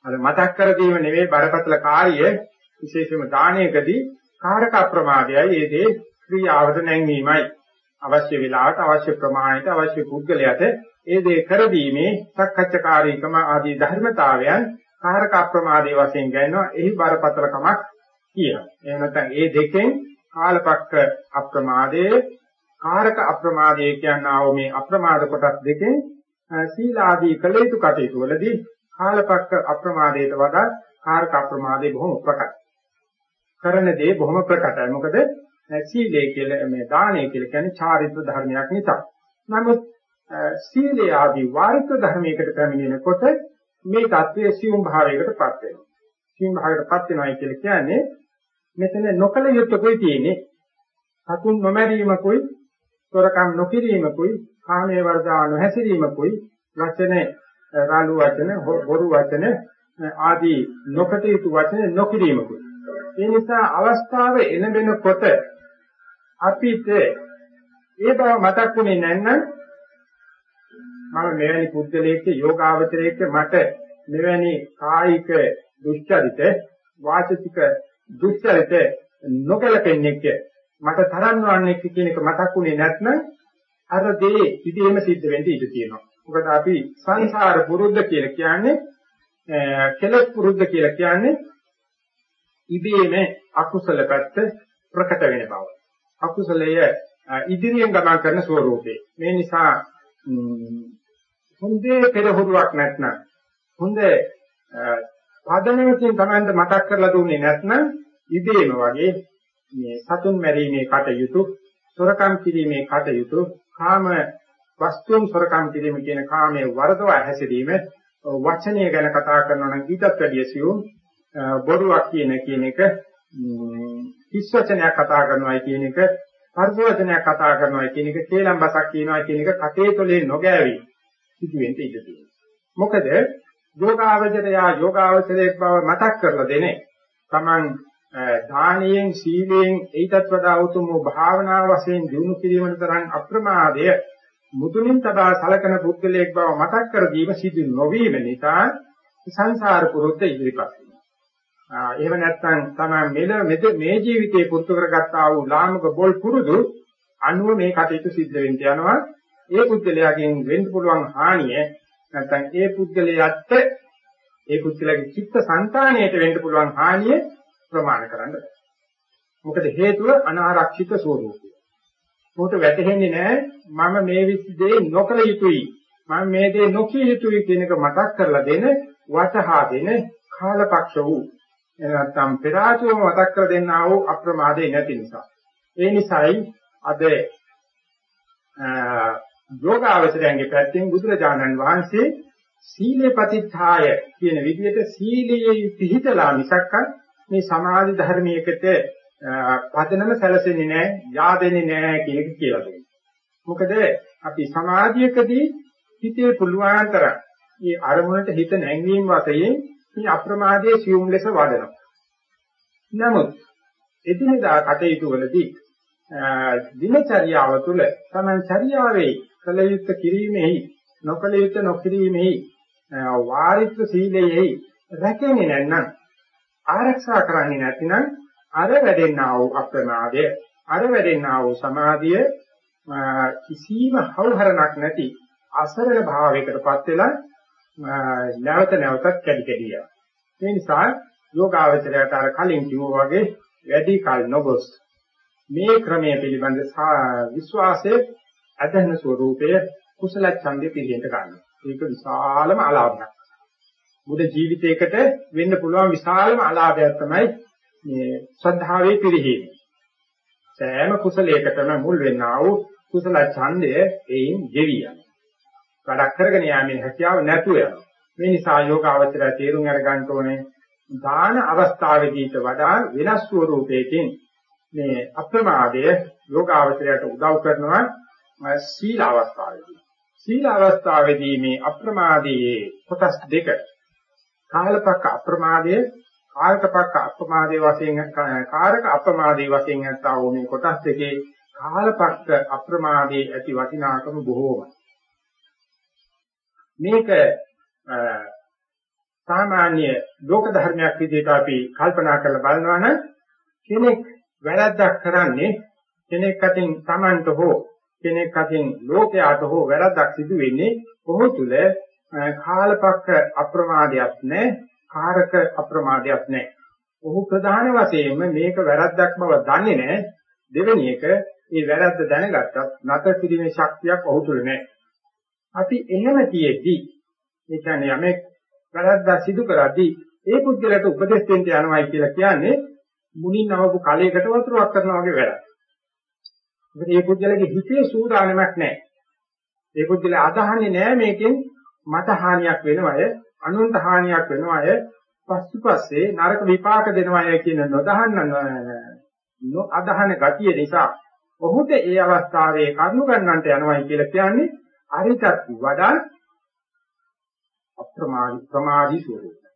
අර මතක් කර දීම නෙවෙයි බරපතල කාර්යය විශේෂයෙන්ම දානයකදී කාරක අප්‍රමාදයයි ඒ දේ ක්‍රියාවට නැංවීමයි අවශ්‍ය වෙලාවට අවශ්‍ය ප්‍රමාණයට අවශ්‍ය පුද්ගලයාට ඒ දේ කරදීමේ සක්කච්ඡාකාරීකම ආදී ධර්මතාවයන් කාරක අප්‍රමාදයේ වශයෙන් ගන්නවා එහි බරපතලකමක් කියනවා. එහෙම නැත්නම් ඒ දෙකෙන් කාලපක්ක අප්‍රමාදයේ කාරක අප්‍රමාදයේ කියනා වූ මේ අප්‍රමාද කොටස් දෙකෙන් සීල ආදී කළ යුතු කටයුතු වලදී කාලපක්ක අප්‍රමාදයට වඩා කාරක අප්‍රමාදයේ බොහොම ප්‍රකටයි. කරන දේ බොහොම ප්‍රකටයි. මොකද සීලය කියලා මේ දානය කියලා කියන්නේ චාරිත්‍ර ධර්මයක් නිසා. නමුත් සීලය ආදී වාරිත්‍ර ධර්මයකට පැමිණෙනකොට මේ தත්ත්වයේ සියුම් භාවයකටපත් වෙනවා. සියුම් භාවයකටපත් වෙනවායි කියලා කියන්නේ මෙතන නොකල යුත්තකුයි තියෙන්නේ. සතුන් නොමැරීමකුයි, තොරකම් නොකිරීමකුයි, කාමයේ වර්ධා නොහැසිරීමකුයි, වචන රාලු වචන, බොරු වචන ආදී නොකටයුතු වචන නොකිරීමකුයි. ඒ නිසා අවස්ථාව එනබෙනකොට අපිට ඒ බව මතක්ුනේ නැත්නම් මම මෙවැනි පුද්ගලයෙක් යෝගාවචරයෙක් මට මෙවැනි කායික දුස්චරිත වාචික දුස්චරිත නොකලපෙන්නේ මට තරන්වන්නේ කියන එක මතක්ුනේ නැත්නම් අර දේ ඉදීම සිද්ධ වෙන්න ඉඩ තියෙනවා. මොකද අපි සංසාර පුරුද්ද කියලා කියන්නේ කෙලස් පුරුද්ද කියලා කියන්නේ ඉබේම අකුසල පැත්ත ප්‍රකට වෙන බව. අකුසලය ඉදිරියෙන් ගමන් කරන ස්වરૂපේ. මේ නිසා හොඳේ පෙරහුරුවක් නැත්නම් හොඳ පදනමකින් තමයි මතක් කරලා දුන්නේ නැත්නම් ඉබේම වගේ මේ සතුන් මැරීමේ කටයුතු, සොරකම් කිරීමේ කටයුතු, කාම වස්තුන් සොරකම් කිරීම කියන කාමයේ වරදව හැසිරීම වචනය ගැන කතා කරනවා නම් ඊටත් වැඩිය සියුම් බොරුවක් කියන කියන එක හිස් වචනයක් කතා කරනවායි කියන එක පරස වචනයක් කතා කරනවායි කියන එක කේලම් බසක් කියනවා කියන එක කටේ තොලේ නොගෑවි. සිදුවෙන්න ඉඩ තියෙනවා. මොකද යෝගාවචරයා යෝගාවචරයේ බව මතක් කරලා දෙන්නේ. Taman දානියෙන් සීලයෙන් ඊටත් වඩා උතුම් භාවනා වශයෙන් දිනු කිරීමට තරම් අප්‍රමාදය මුතුලින් තබා සලකන පුද්ගලයෙක් බව මතක් කර දීම සිදු නොවීම නිසා සංසාර පුරුද්ද ඉදිරිපත් එහෙම නැත්නම් තමයි මෙල මේ ජීවිතේ පුරුදු කරගත්තා වූ ලාමක බොල් පුරුදු අනුව මේ කටයුතු සිද්ධ වෙන්න යනවා. ඒ පුද්ගලයාගෙන් වෙන්න පුළුවන් හානිය නැත්නම් ඒ පුද්ගලයාට ඒ පුද්ගලයාගේ චිත්ත සංතාණයට වෙන්න පුළුවන් හානිය ප්‍රමාණ කරන්න මොකද හේතුව අනාරක්ෂිත ස්වરૂපය. මොකට වැටහෙන්නේ නැහැ මම මේ විශ්දේ නොකල යුතුයි. මම මේ දේ නොකිය යුතුයි කියන එක මතක් කරලා දෙන වටහා දෙන කාලපක්ෂ වූ නැත්නම් පෙර ආතුම මතක් කර දෙන්නා වූ අප්‍රමාදේ නැති නිසා. ඒ නිසායි අද යෝගාවචරයන්ගේ පැත්තෙන් බුදුරජාණන් වහන්සේ සීලේ ප්‍රතිත්ථාය කියන විදිහට සීලයේ පිහිටලා මිසක් මේ සමාධි ධර්මයකට පදනම සැලසෙන්නේ නැහැ, yaadෙන්නේ නැහැ කියන එක කියලා දෙනවා. මොකද අපි සමාධියකදී හිතේ පුළුවන් තරම් මේ අරමුණට හිත නැංවීම වශයෙන් මේ අප්‍රමාදයේ සියුම් ලෙස වඩනවා. නමුත් එදිනෙදා කටයුතු වලදී දිනචර්යාව තුළ තමයි චර්යාවේ කල යුත්තේ කිරීමෙහි නොකල යුත්තේ නොකිරීමෙහි වාරිත්‍ර සීලයෙහි රැකෙන්නේ නැත්නම් ආරක්ෂා කරන්නේ නැතිනම් අර වැඩෙන්නා වූ අප්‍රමාදය අර වැඩෙන්නා වූ සමාධිය කිසිම හවුහරණක් නැති අසරල භාවයකටපත් වෙලා නැවත නැවතත් කැඩි කැඩි යනවා. ඒ නිසා යෝගාවචරයට අර කලින් කිව්වා වගේ වැඩි කල නොගොස් මේ ක්‍රමයේ පිළිබඳ විශ්වාසයේ අධන ස්වરૂපයේ කුසල ඡන්දේ පිළිහෙන්න ගන්නවා. ඒක විශාලම අලාභයක්. බුද්ධ ජීවිතයකට වෙන්න පුළුවන් විශාලම අලාභයක් තමයි මේ ශ්‍රද්ධාවේ පිළිහෙම. සෑම කුසලයකටම මුල් වෙන්නා වූ කුසල ඡන්දය එයින් ගෙවි යනවා. වැඩක් කරගෙන යෑමේ හැකියාව නැතුව යනවා. මේ නිසා යෝගාවචරය තේරුම් අරගන්න ඕනේ දාන අවස්ථාවේදීට වඩා වෙනස් ස්වරූපයකින් මේ අප්‍රමාදය යෝගාවචරයට උදව් කරනවා සීල අවස්ථාවේදී. සීල අවස්ථාවේදී මේ අප්‍රමාදයේ කොටස් දෙක කාලපක්ක අප්‍රමාදයේ කාලකපක්ක අප්‍රමාදයේ වශයෙන් කාරක අප්‍රමාදයේ වශයෙන් නැත්තා වූ මේ කොටස් දෙකේ කාලපක්ක අප්‍රමාදයේ ඇති වටිනාකම බොහෝමයි. මේක සාමාන්‍ය ලෝක ධර්මයක් විදිහට අපි කල්පනා කරලා බලනවා නම් කෙනෙක් වැරද්දක් කරන්නේ කෙනෙක් අතින් Tamanට හෝ කෙනෙක් අතින් ලෝකයට හෝ වැරද්දක් සිදු වෙන්නේ ඔහු තුල කාලපක්ක අප්‍රමාදයක් නැහැ කාරක අප්‍රමාදයක් නැහැ. ඔහු ප්‍රධාන වශයෙන්ම මේක වැරද්දක් බව දන්නේ නැහැ. දෙවෙනි එක මේ වැරද්ද දැනගත්තත් නැත කිරීමේ ශක්තියක් ඔහු තුල නැහැ. අපි එහෙම තියෙද්දි ඒ කියන්නේ යමෙක් වැරද්දක් සිදු කරද්දී ඒ පුද්ගලයාට උපදෙස් දෙන්න යනවායි කියලා කියන්නේ මුණින් නවපු කලයකට වතුරක් කරනවා වගේ වැඩක්. මොකද මේ පුද්ගලයාගේ හිතේ සූදානමක් නැහැ. ඒ පුද්ගලයා අදහන්නේ නැහැ මේකෙන් මට හානියක් වෙනවය, අනුන්ට හානියක් වෙනවය, පස්සුපස්සේ නරක විපාක දෙනවය කියන නොදහන්න නොඅදහන ගතිය නිසා ඔහුට ඒ අවස්ථාවේ කරුණු ගන්නන්ට යනවයි කියලා කියන්නේ අරිතත් වඩා අප්‍රමාදී ප්‍රමාදී ස්වરૂපය.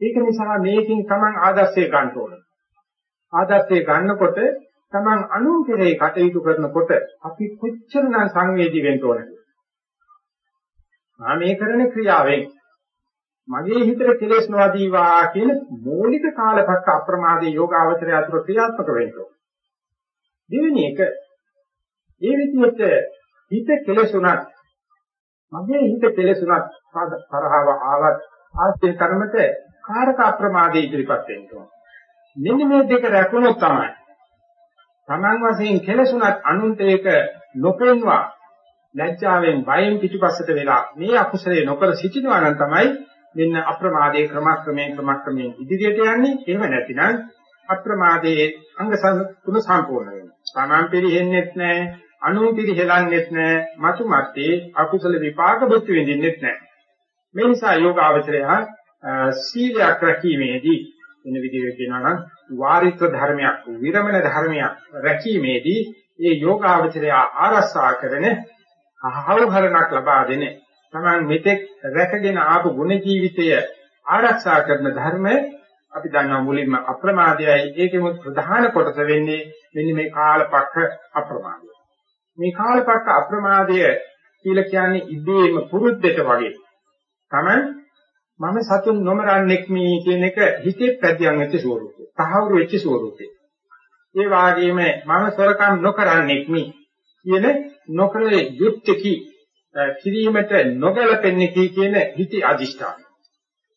ඒක නිසා මේකෙන් Taman ආදර්ශය ගන්න ඕන. ආදර්ශය ගන්නකොට Taman අනුන් කෙරේ කටයුතු කරනකොට අපි කොච්චරනම් සංවේදී වෙන්න ඕනද? මා මේ කරන ක්‍රියාවෙන් මගේ හිතට කෙලෙස් නොවදීවා කියන මූලික කාලපක්ක අප්‍රමාදයේ යෝගාවචරය අතර ක්‍රියාත්මක වෙන්න ඕන. දෙවෙනි එක ඒ විදිහට හිත කෙලෙසුණත් මගේ හිත කෙලෙසුණත් තරහව ආවත් ආශ්‍රය කර්මත කාරක අප්‍රමාදයේ ඉදිරිපත් වෙන්න ඕන. මෙන්න මේ දෙක රැකුණොත් තමයි Taman වශයෙන් කෙලෙසුණත් අනුන්ට ඒක නොපෙන්වා ලැජ්ජාවෙන් බයෙන් පිටිපස්සට වෙලා මේ අකුසලයේ නොකර සිටිනවා නම් තමයි මෙන්න අප්‍රමාදයේ ක්‍රමක්‍රමයෙන් ක්‍රමක්‍රමයෙන් ඉදිරියට යන්නේ. එහෙම නැතිනම් අප්‍රමාදයේ අංග තුන සම්පූර්ණ වෙනවා. Taman පිළිහෙන්නේත් නැහැ, අනුන් පිළිහෙලන්නේත් නැහැ, මතු මතේ අකුසල විපාක බුද්ධ විඳින්නෙත් නැහැ. මේ නිසා යෝගාවචරය සීලයක් රැකීමේදී වෙන විදිහට කියනවා නම් වාරිත්‍ර ධර්මයක් විරමණ ධර්මයක් රැකීමේදී ඒ යෝගාවචරය ආරස්සා කරන අහවහරණක් ලබා දෙන තමන් මෙතෙක් රැකගෙන ආපු ගුණ ජීවිතය ආරක්ෂා කරන ධර්ම අපි දන්නවා මුලින්ම අප්‍රමාදයයි ඒකෙම ප්‍රධාන කොටස වෙන්නේ මෙන්න මේ කාලපක්ඛ අප්‍රමාදය. මේ කාලපක්ඛ අප්‍රමාදය කියලා කියන්නේ ඉබේම පුරුද්දට වගේ. තමන් මම සතුන් නොමරන්නෙක් මේ කියන එක හිතේ පැදියම් වෙච්ච ස්වරූපය. තහවුරු වෙච්ච ස්වරූපය. ඒ වගේම මම සොරකම් නොකරන්නෙක් මේ කියන නොකල යුක්තකි කිරීමට නොගැලපෙන්නේ කී කියන හිතේ අදිෂ්ඨානය.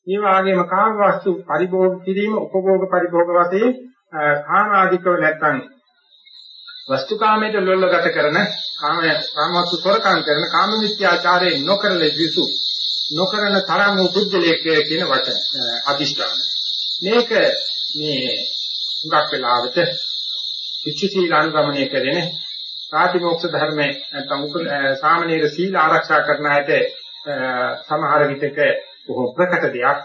ඒ වගේම කාම වස්තු පරිභෝග කිරීම උපභෝග පරිභෝග වශයෙන් කාම ආධිකව නැත්නම් වස්තුකාමයට ලොල්ලගත කරන කාම කාම වස්තු සොරකම් කරන කාම මිත්‍යාචාරයේ නොකරල යුතු නොකරන තරම් වූ පුද්ගලයෙක් කියන වචන අදිෂ්ඨාන. මේක මේ හුඟක් වෙලාවට ඉච්ඡිතීලානුගමනය කරගෙන ප්‍රාතිමෝක්ෂ ධර්මයේ නැත්නම් සාමනීර සීල ආරක්ෂා කරන අයට සමහර විටක බොහෝ ප්‍රකට දෙයක්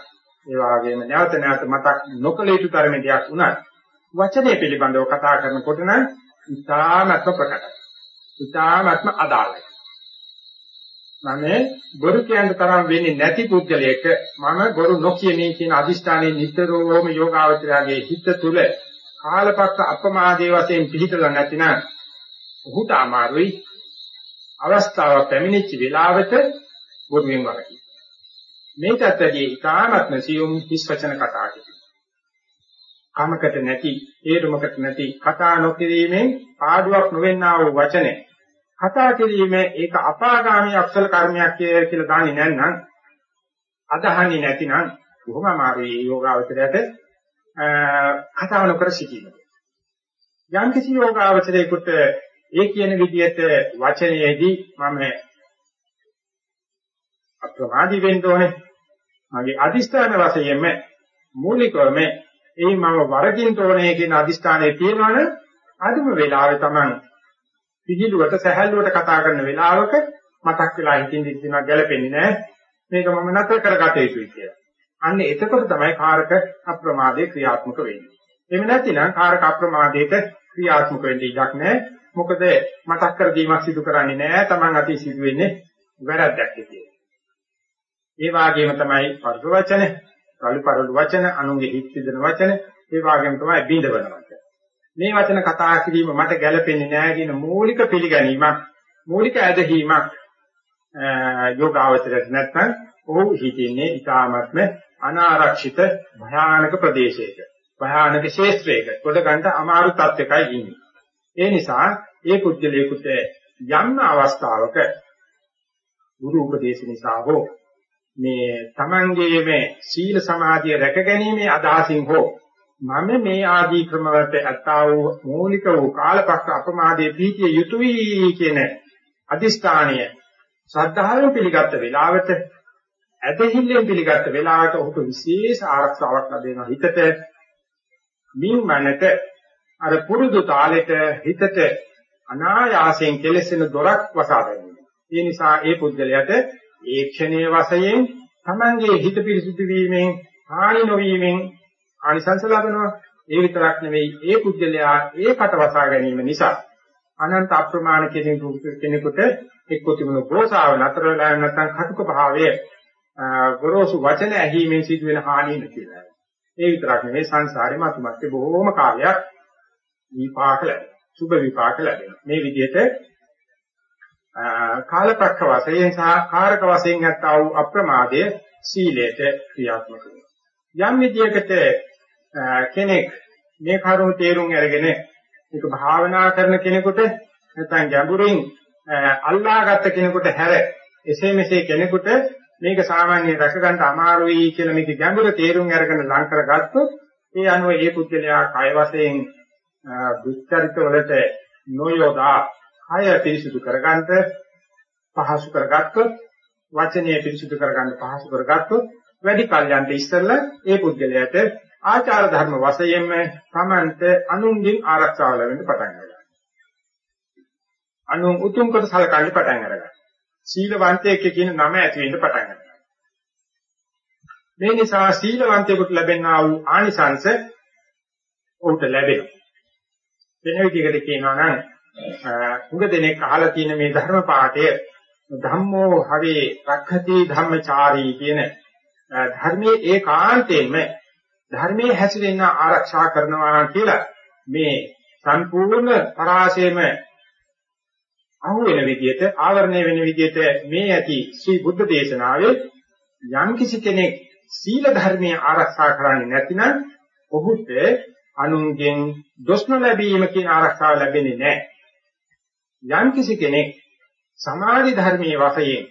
ඒ වගේම නැවත නැවත මතක් නොකළ යුතු තරමේ දෙයක් උනත් වචනේ පිළිබඳව කතා කරනකොට නම් ඉතාමත්ම ප්‍රකටයි. ඉතාමත්ම අදාළයි. මම බොරු කියන තරම් වෙන්නේ නැති පුද්ගලයෙක් මම බොරු නොකියමේ කියන අදිෂ්ඨානයේ නිතරම යෝගාවචරයාගේ හිත තුළ කාලපක්ක අපමාදයේ වශයෙන් පිළිතලා නැතිනම් ඔහුට අමාරුයි අවස්ථාව පැමිණිච්ච වෙලාවට බොරුවෙන් වරකි. මේකත් ඇදී ඉතාමත්ම සියුම් හිස් වචන කතා කිරීම. කමකට නැති, හේතුමකට නැති කතා නොකිරීමෙන් පාඩුවක් නොවෙන්නා වූ වචනේ කතා කිරීම ඒක අපාගාමී අක්ෂල කර්මයක් කියලා දාන්නේ නැත්නම් අදහන්නේ නැතිනම් කොහොම අමාරුයි යෝගාවචරයට කතාව නොකර සිටීම. යම් කිසි යෝගාවචරයකට ඒ කියන විදිහට වචනයේදී මම අප්‍රමාදී වෙන්න ඕනේ. මගේ අදිස්ථාන වශයෙන්ම මූලිකවම ඒ මම වරකින් තෝරන්නේ කියන අදිස්ථානයේ තියෙනවනේ අදුම වෙලාවේ තමයි පිළිලුවට සැහැල්ලුවට කතා කරන වෙලාවක මතක් වෙලා හිතින් දිනවා ගැලපෙන්නේ නැහැ. මේක මම නතර කරගත යුතුයි කියලා. අන්න එතකොට තමයි කාරක අප්‍රමාදයේ ක්‍රියාත්මක වෙන්නේ. එහෙම නැත්නම් කාරක අප්‍රමාදයට ක්‍රියාත්මක වෙන්න ඉඩක් නැහැ. මොකද මතක් කර දීමක් සිදු කරන්නේ නැහැ. Taman අති සිදු වෙන්නේ වැරද්දක් කියලා. ඒ වාගේම තමයි පරස වචන, කලු පරළු වචන, අනුන්ගේ හිත් විදන වචන, ඒ වාගේම තමයි බිඳවන වචන. මේ වචන කතා කිරීම මට ගැළපෙන්නේ නැහැ කියන මූලික පිළිගැනීමක් මූලික ඇදහිීමක් යෝගාවචරයට නැත්නම් ඔහු හිතින්නේ ඊටාත්ම අනාරක්ෂිත භයානක ප්‍රදේශයක භයානක ක්ෂේත්‍රයක කොට ගන්න අමාරු තත්යකයි ඉන්නේ. ඒ නිසා ඒ පුද්ගලයෙකුට යම් අවස්ථාවක ගුරු උපදේශ නිසා හෝ මේ Tamanගේ මේ සීල සමාධිය රැක ගැනීමේ අදහසින් හෝ මම මේ ආදී ක්‍රමවලට අත්තා වූ මූලික වූ කාලපක්ෂ අපමාදයේ පීතිය යුතුයි කියන අදිස්ථානය ශ්‍රද්ධාවෙන් පිළිගත්ත වෙලාවට ඇදහිල්ලෙන් පිළිගත්ත වෙලාවට ඔහුට විශේෂ ආරක්ෂාවක් ලැබෙනවා හිතට මින් මනට අර පුරුදු තාලෙට හිතට අනායාසයෙන් කෙලෙසෙන දොරක් වසා ගැනීම. ඒ නිසා ඒ පුද්ගලයාට ඒ ක්ෂණයේ වශයෙන් Tamange හිත පිරිසුදු වීමෙන් හානි නොවීමෙන් ආනිසංස ලබනවා. ඒ විතරක් නෙවෙයි ඒ පුද්ගලයා ඒකට වසා ගැනීම නිසා අනන්ත අප්‍රමාණ කෙනෙකුට එක්ක තිබුණු ගෝසාව නතර වෙලා නැත්නම් කටුක භාවය ගොරෝසු වචන ඇහිීමෙන් සිදුවෙන හානිය කියලා. ඒ විතරක් නෙවෙයි සංසාරේ මතුමැත්තේ බොහෝම කාලයක් විපාක ලැබෙනවා. සුබ විපාක ලැබෙනවා. මේ විදිහට කාලපක්ක වශයෙන් සහ කාරක වශයෙන් නැත්තා වූ අප්‍රමාදයේ සීලයට ක්‍රියාත්මක වෙනවා. යම් විදියකට කෙනෙක් මේ කරුණු තේරුම් අරගෙන ඒක භාවනා කරන කෙනෙකුට නැත්නම් ගැඹුරින් අල්ලාගත්ත කෙනෙකුට හැර එසේ මෙසේ කෙනෙකුට මේක සාමාන්‍යයෙන් රැක ගන්න අමාරුයි කියලා මේක ගැඹුර තේරුම් අරගෙන ලං කරගත්තොත් ඒ අනුව ඒ පුද්ගලයා කය වශයෙන් දුක්චරිත වලට නොයොදා කය පිරිසුදු කරගන්න පහසු කරගත්තොත් වචනය පිරිසුදු කරගන්න පහසු කරගත්තොත් වැඩි කල්යන්ට ඉස්සෙල්ලා ඒ පුද්ගලයාට ආචාර ධර්ම වශයෙන්ම තමන්ට අනුන්ගෙන් ආරක්ෂාව ලැබෙන්න පටන් ගන්නවා. අනුන් උතුම් කොට සලකන්න පටන් ගන්නවා. සීලවන්තයෙක් කියන නම ඇති වෙන්න පටන් ගන්නවා. මේ නිසා සීලවන්තයෙකුට ලැබෙනා වූ ආනිසංස ඔහුට ලැබෙනවා. වෙන විදිහකට කියනවා නම් උඟ දෙනෙක් අහලා තියෙන මේ ධර්ම පාඨය ධම්මෝ හවේ රක්ඛති ධම්මචාරී කියන ධර්මයේ ඒකාන්තයෙන්ම ධර්මයේ හැසිරෙන ආරක්ෂා කරනවා කියලා මේ සම්පූර්ණ පරාසයම අහු වෙන විදිහට ආවරණය වෙන විදිහට මේ ඇති ශ්‍රී බුද්ධ දේශනාවේ යම් කිසි කෙනෙක් සීල ධර්මයේ ආරක්ෂා කරන්නේ නැතිනම් ඔහුට අනුන්ගෙන් දොස් නොලැබීම කියන ආරක්ෂාව ලැබෙන්නේ නැහැ. යම් කිසි කෙනෙක් සමාධි ධර්මයේ වශයෙන්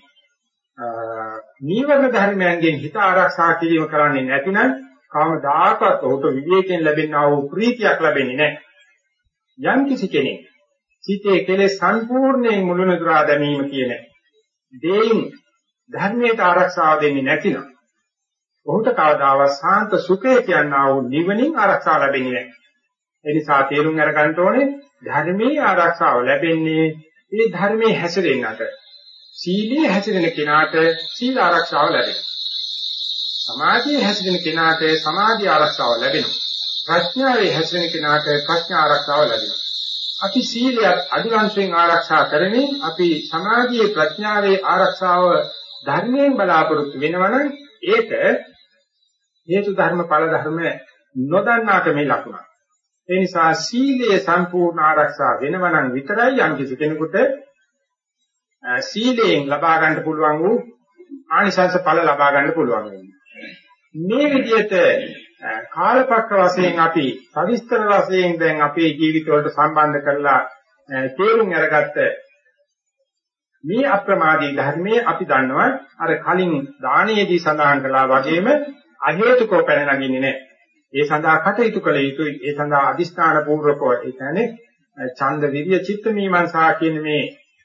නීවරණ ධර්මයන්ගෙන් හිත ආරක්ෂා කිරීම කරන්නේ නැතිනම් කවමදාකවත් ඔහුට විවේකයෙන් ලැබෙනා වූ ප්‍රීතියක් ලැබෙන්නේ නැහැ. යම් කිසි කෙනෙක් සිතේ කෙලෙස් සම්පූර්ණයෙන් මුළුණුදුරා දැමීම කියන දෙයින් ධර්මයට ආරක්ෂාව දෙන්නේ නැතිනම් ඔහුට කවදාවත් සාන්ත සුඛය කියනා වූ නිවනින් ආරක්ෂාව ලැබෙන්නේ නැහැ. ඒ නිසා තේරුම් අරගන්න ඕනේ ධර්මයේ ආරක්ෂාව ලැබෙන්නේ මේ ධර්මයේ හැසිරෙන්නට. සීලයේ හැසිරෙන කෙනාට සීල ආරක්ෂාව ලැබෙනවා. සමාධියේ හැසිරෙන කෙනාට සමාධි ආරක්ෂාව ලැබෙනවා. ප්‍රඥාවේ හැසිරෙන කෙනාට ප්‍රඥා ආරක්ෂාව ලැබෙනවා. අපි සීලයත් අදිවංශයෙන් ආරක්ෂා කරමින් අපි සමාධියේ ප්‍රඥාවේ ආරක්ෂාව ධර්මයෙන් බලාපොරොත්තු වෙනවනම් ඒක හේතු ධර්ම ඵල ධර්ම නොදන්නාට මේ ලකුණ. ඒ නිසා සීලයේ සම්පූර්ණ ආරක්ෂා වෙනවා නම් විතරයි යම් කිසි කෙනෙකුට සීලයෙන් ලබා ගන්න පුළුවන් වූ ආනිසංස ඵල ලබා ගන්න පුළුවන් මේ විදිහට කාලපක්ක වශයෙන් අපි සවිස්තර වශයෙන් දැන් අපේ ජීවිතවලට සම්බන්ධ කරලා තේරුම් අරගත්ත මේ අප්‍රමාදී ධර්මයේ අපි දන්නවා අර කලින් දානයේදී සඳහන් කළා වගේම අහේතුකව පැන නගින්නේ නැහැ. ඒ සඳහා කටයුතු කළ යුතුයි. ඒ සඳහා අදිස්ථාන පූර්වකව ඒ කියන්නේ ඡන්ද විරිය චිත්ත මීමන්සා කියන මේ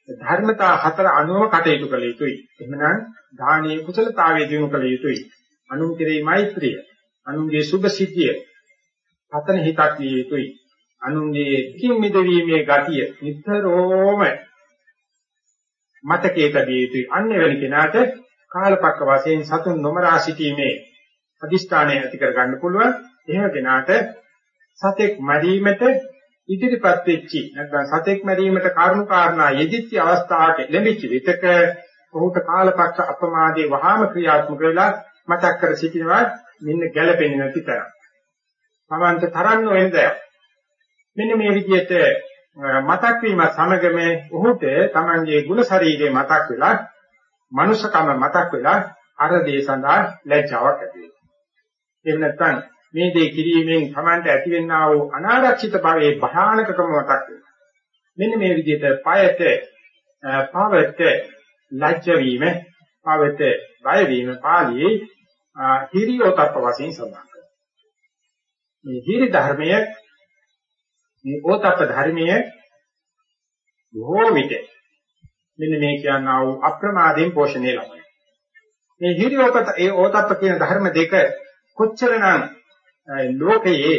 ධර්මතා හතර අනුව කටයුතු කළ යුතුයි. එහෙමනම් දානීය කුසලතාවයේ දිනු කළ යුතුයි. අනුන් කෙරෙහි මෛත්‍රිය, අනුන්ගේ සුභ සිද්ධිය, පතන හිතක් විය යුතුයි. අනුන්ගේ කිම් මිදවීමේ ගතිය නිතරම මතකයේ තැබිය යුතුයි. අන්නේ වෙන කෙනාට කාලපක්ක වශයෙන් සතුන් නොමරා සිටීමේ අදිෂ්ඨානය ඇති කර ගන්න පුළුවන්. එහෙම කෙනාට සතෙක් මරීමට ඉදිරිපත් වෙච්චි නැත්නම් සතෙක් මරීමට කාරණු කාරණා යෙදිච්ච අවස්ථාවක ලැබිච්ච විතක ඔහුට කාලපක්ෂ අපමාදේ වහාම ක්‍රියාත්මක වෙලා මතක් කර සිටිනවා මෙන්න ගැළපෙන්නේ නැති තරම්. සමන්ත තරන්න වෙන දෙයක්. මෙන්න මේ විදිහට මතක් වීම සමගම ඔහුට Tamanගේ ගුණ ශරීරයේ මතක් වෙලා මනුෂකම මතක් වෙලා අර දේ සඳහා ලැජ්ජාවක් ඇති වෙනවා. එහෙම නැත්නම් මේ දේ කිරීමෙන් Tamanට ඇතිවෙනා වූ අනාරක්ෂිත භාවයේ භයානකකම මතක් වෙනවා. මෙන්න මේ විදිහට পায়ට පවට ලැජ්ජ වීම, පවට බය වීම පාළියේ හිරියෝතප්ප වශයෙන් සඳහන් කරනවා. මේ හිරි ධර්මය මේ ඕතප්ප ධර්මය බොහෝ විට මෙන්න මේ කියනා වූ අප්‍රමාදයෙන් පෝෂණය ලබනවා. මේ හිරියෝපත ඒ ඕතප්ප කියන ධර්ම දෙක කොච්චරනම් ලෝකයේ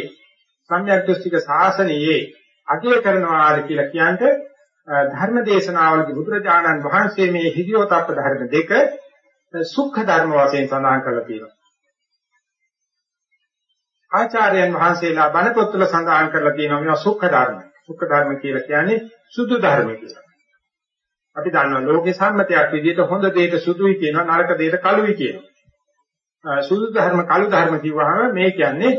සම්‍යක් දෘෂ්ටික ශාසනයේ අගය කරනවාද කියලා කියන්ට ධර්ම දේශනාවලදී බුදුරජාණන් වහන්සේ මේ හිරියෝතප්ප ධර්ම දෙක සුඛ ධර්ම වශයෙන් සඳහන් කරලා තියෙනවා. ආචාර්යයන් වහන්සේලා බණ පොත්වල සඳහන් කරලා තියෙනවා මේවා සුඛ ධර්ම. සුඛ ධර්ම කියලා කියන්නේ සුදු ධර්ම කියලා. අපි දන්නවා ලෝකේ සම්මතයක් විදිහට හොඳ දෙයට සුදුයි කියනවා නරක දෙයට කළුයි කියනවා. සුදු ධර්ම කළු ධර්ම කිව්වහම මේ කියන්නේ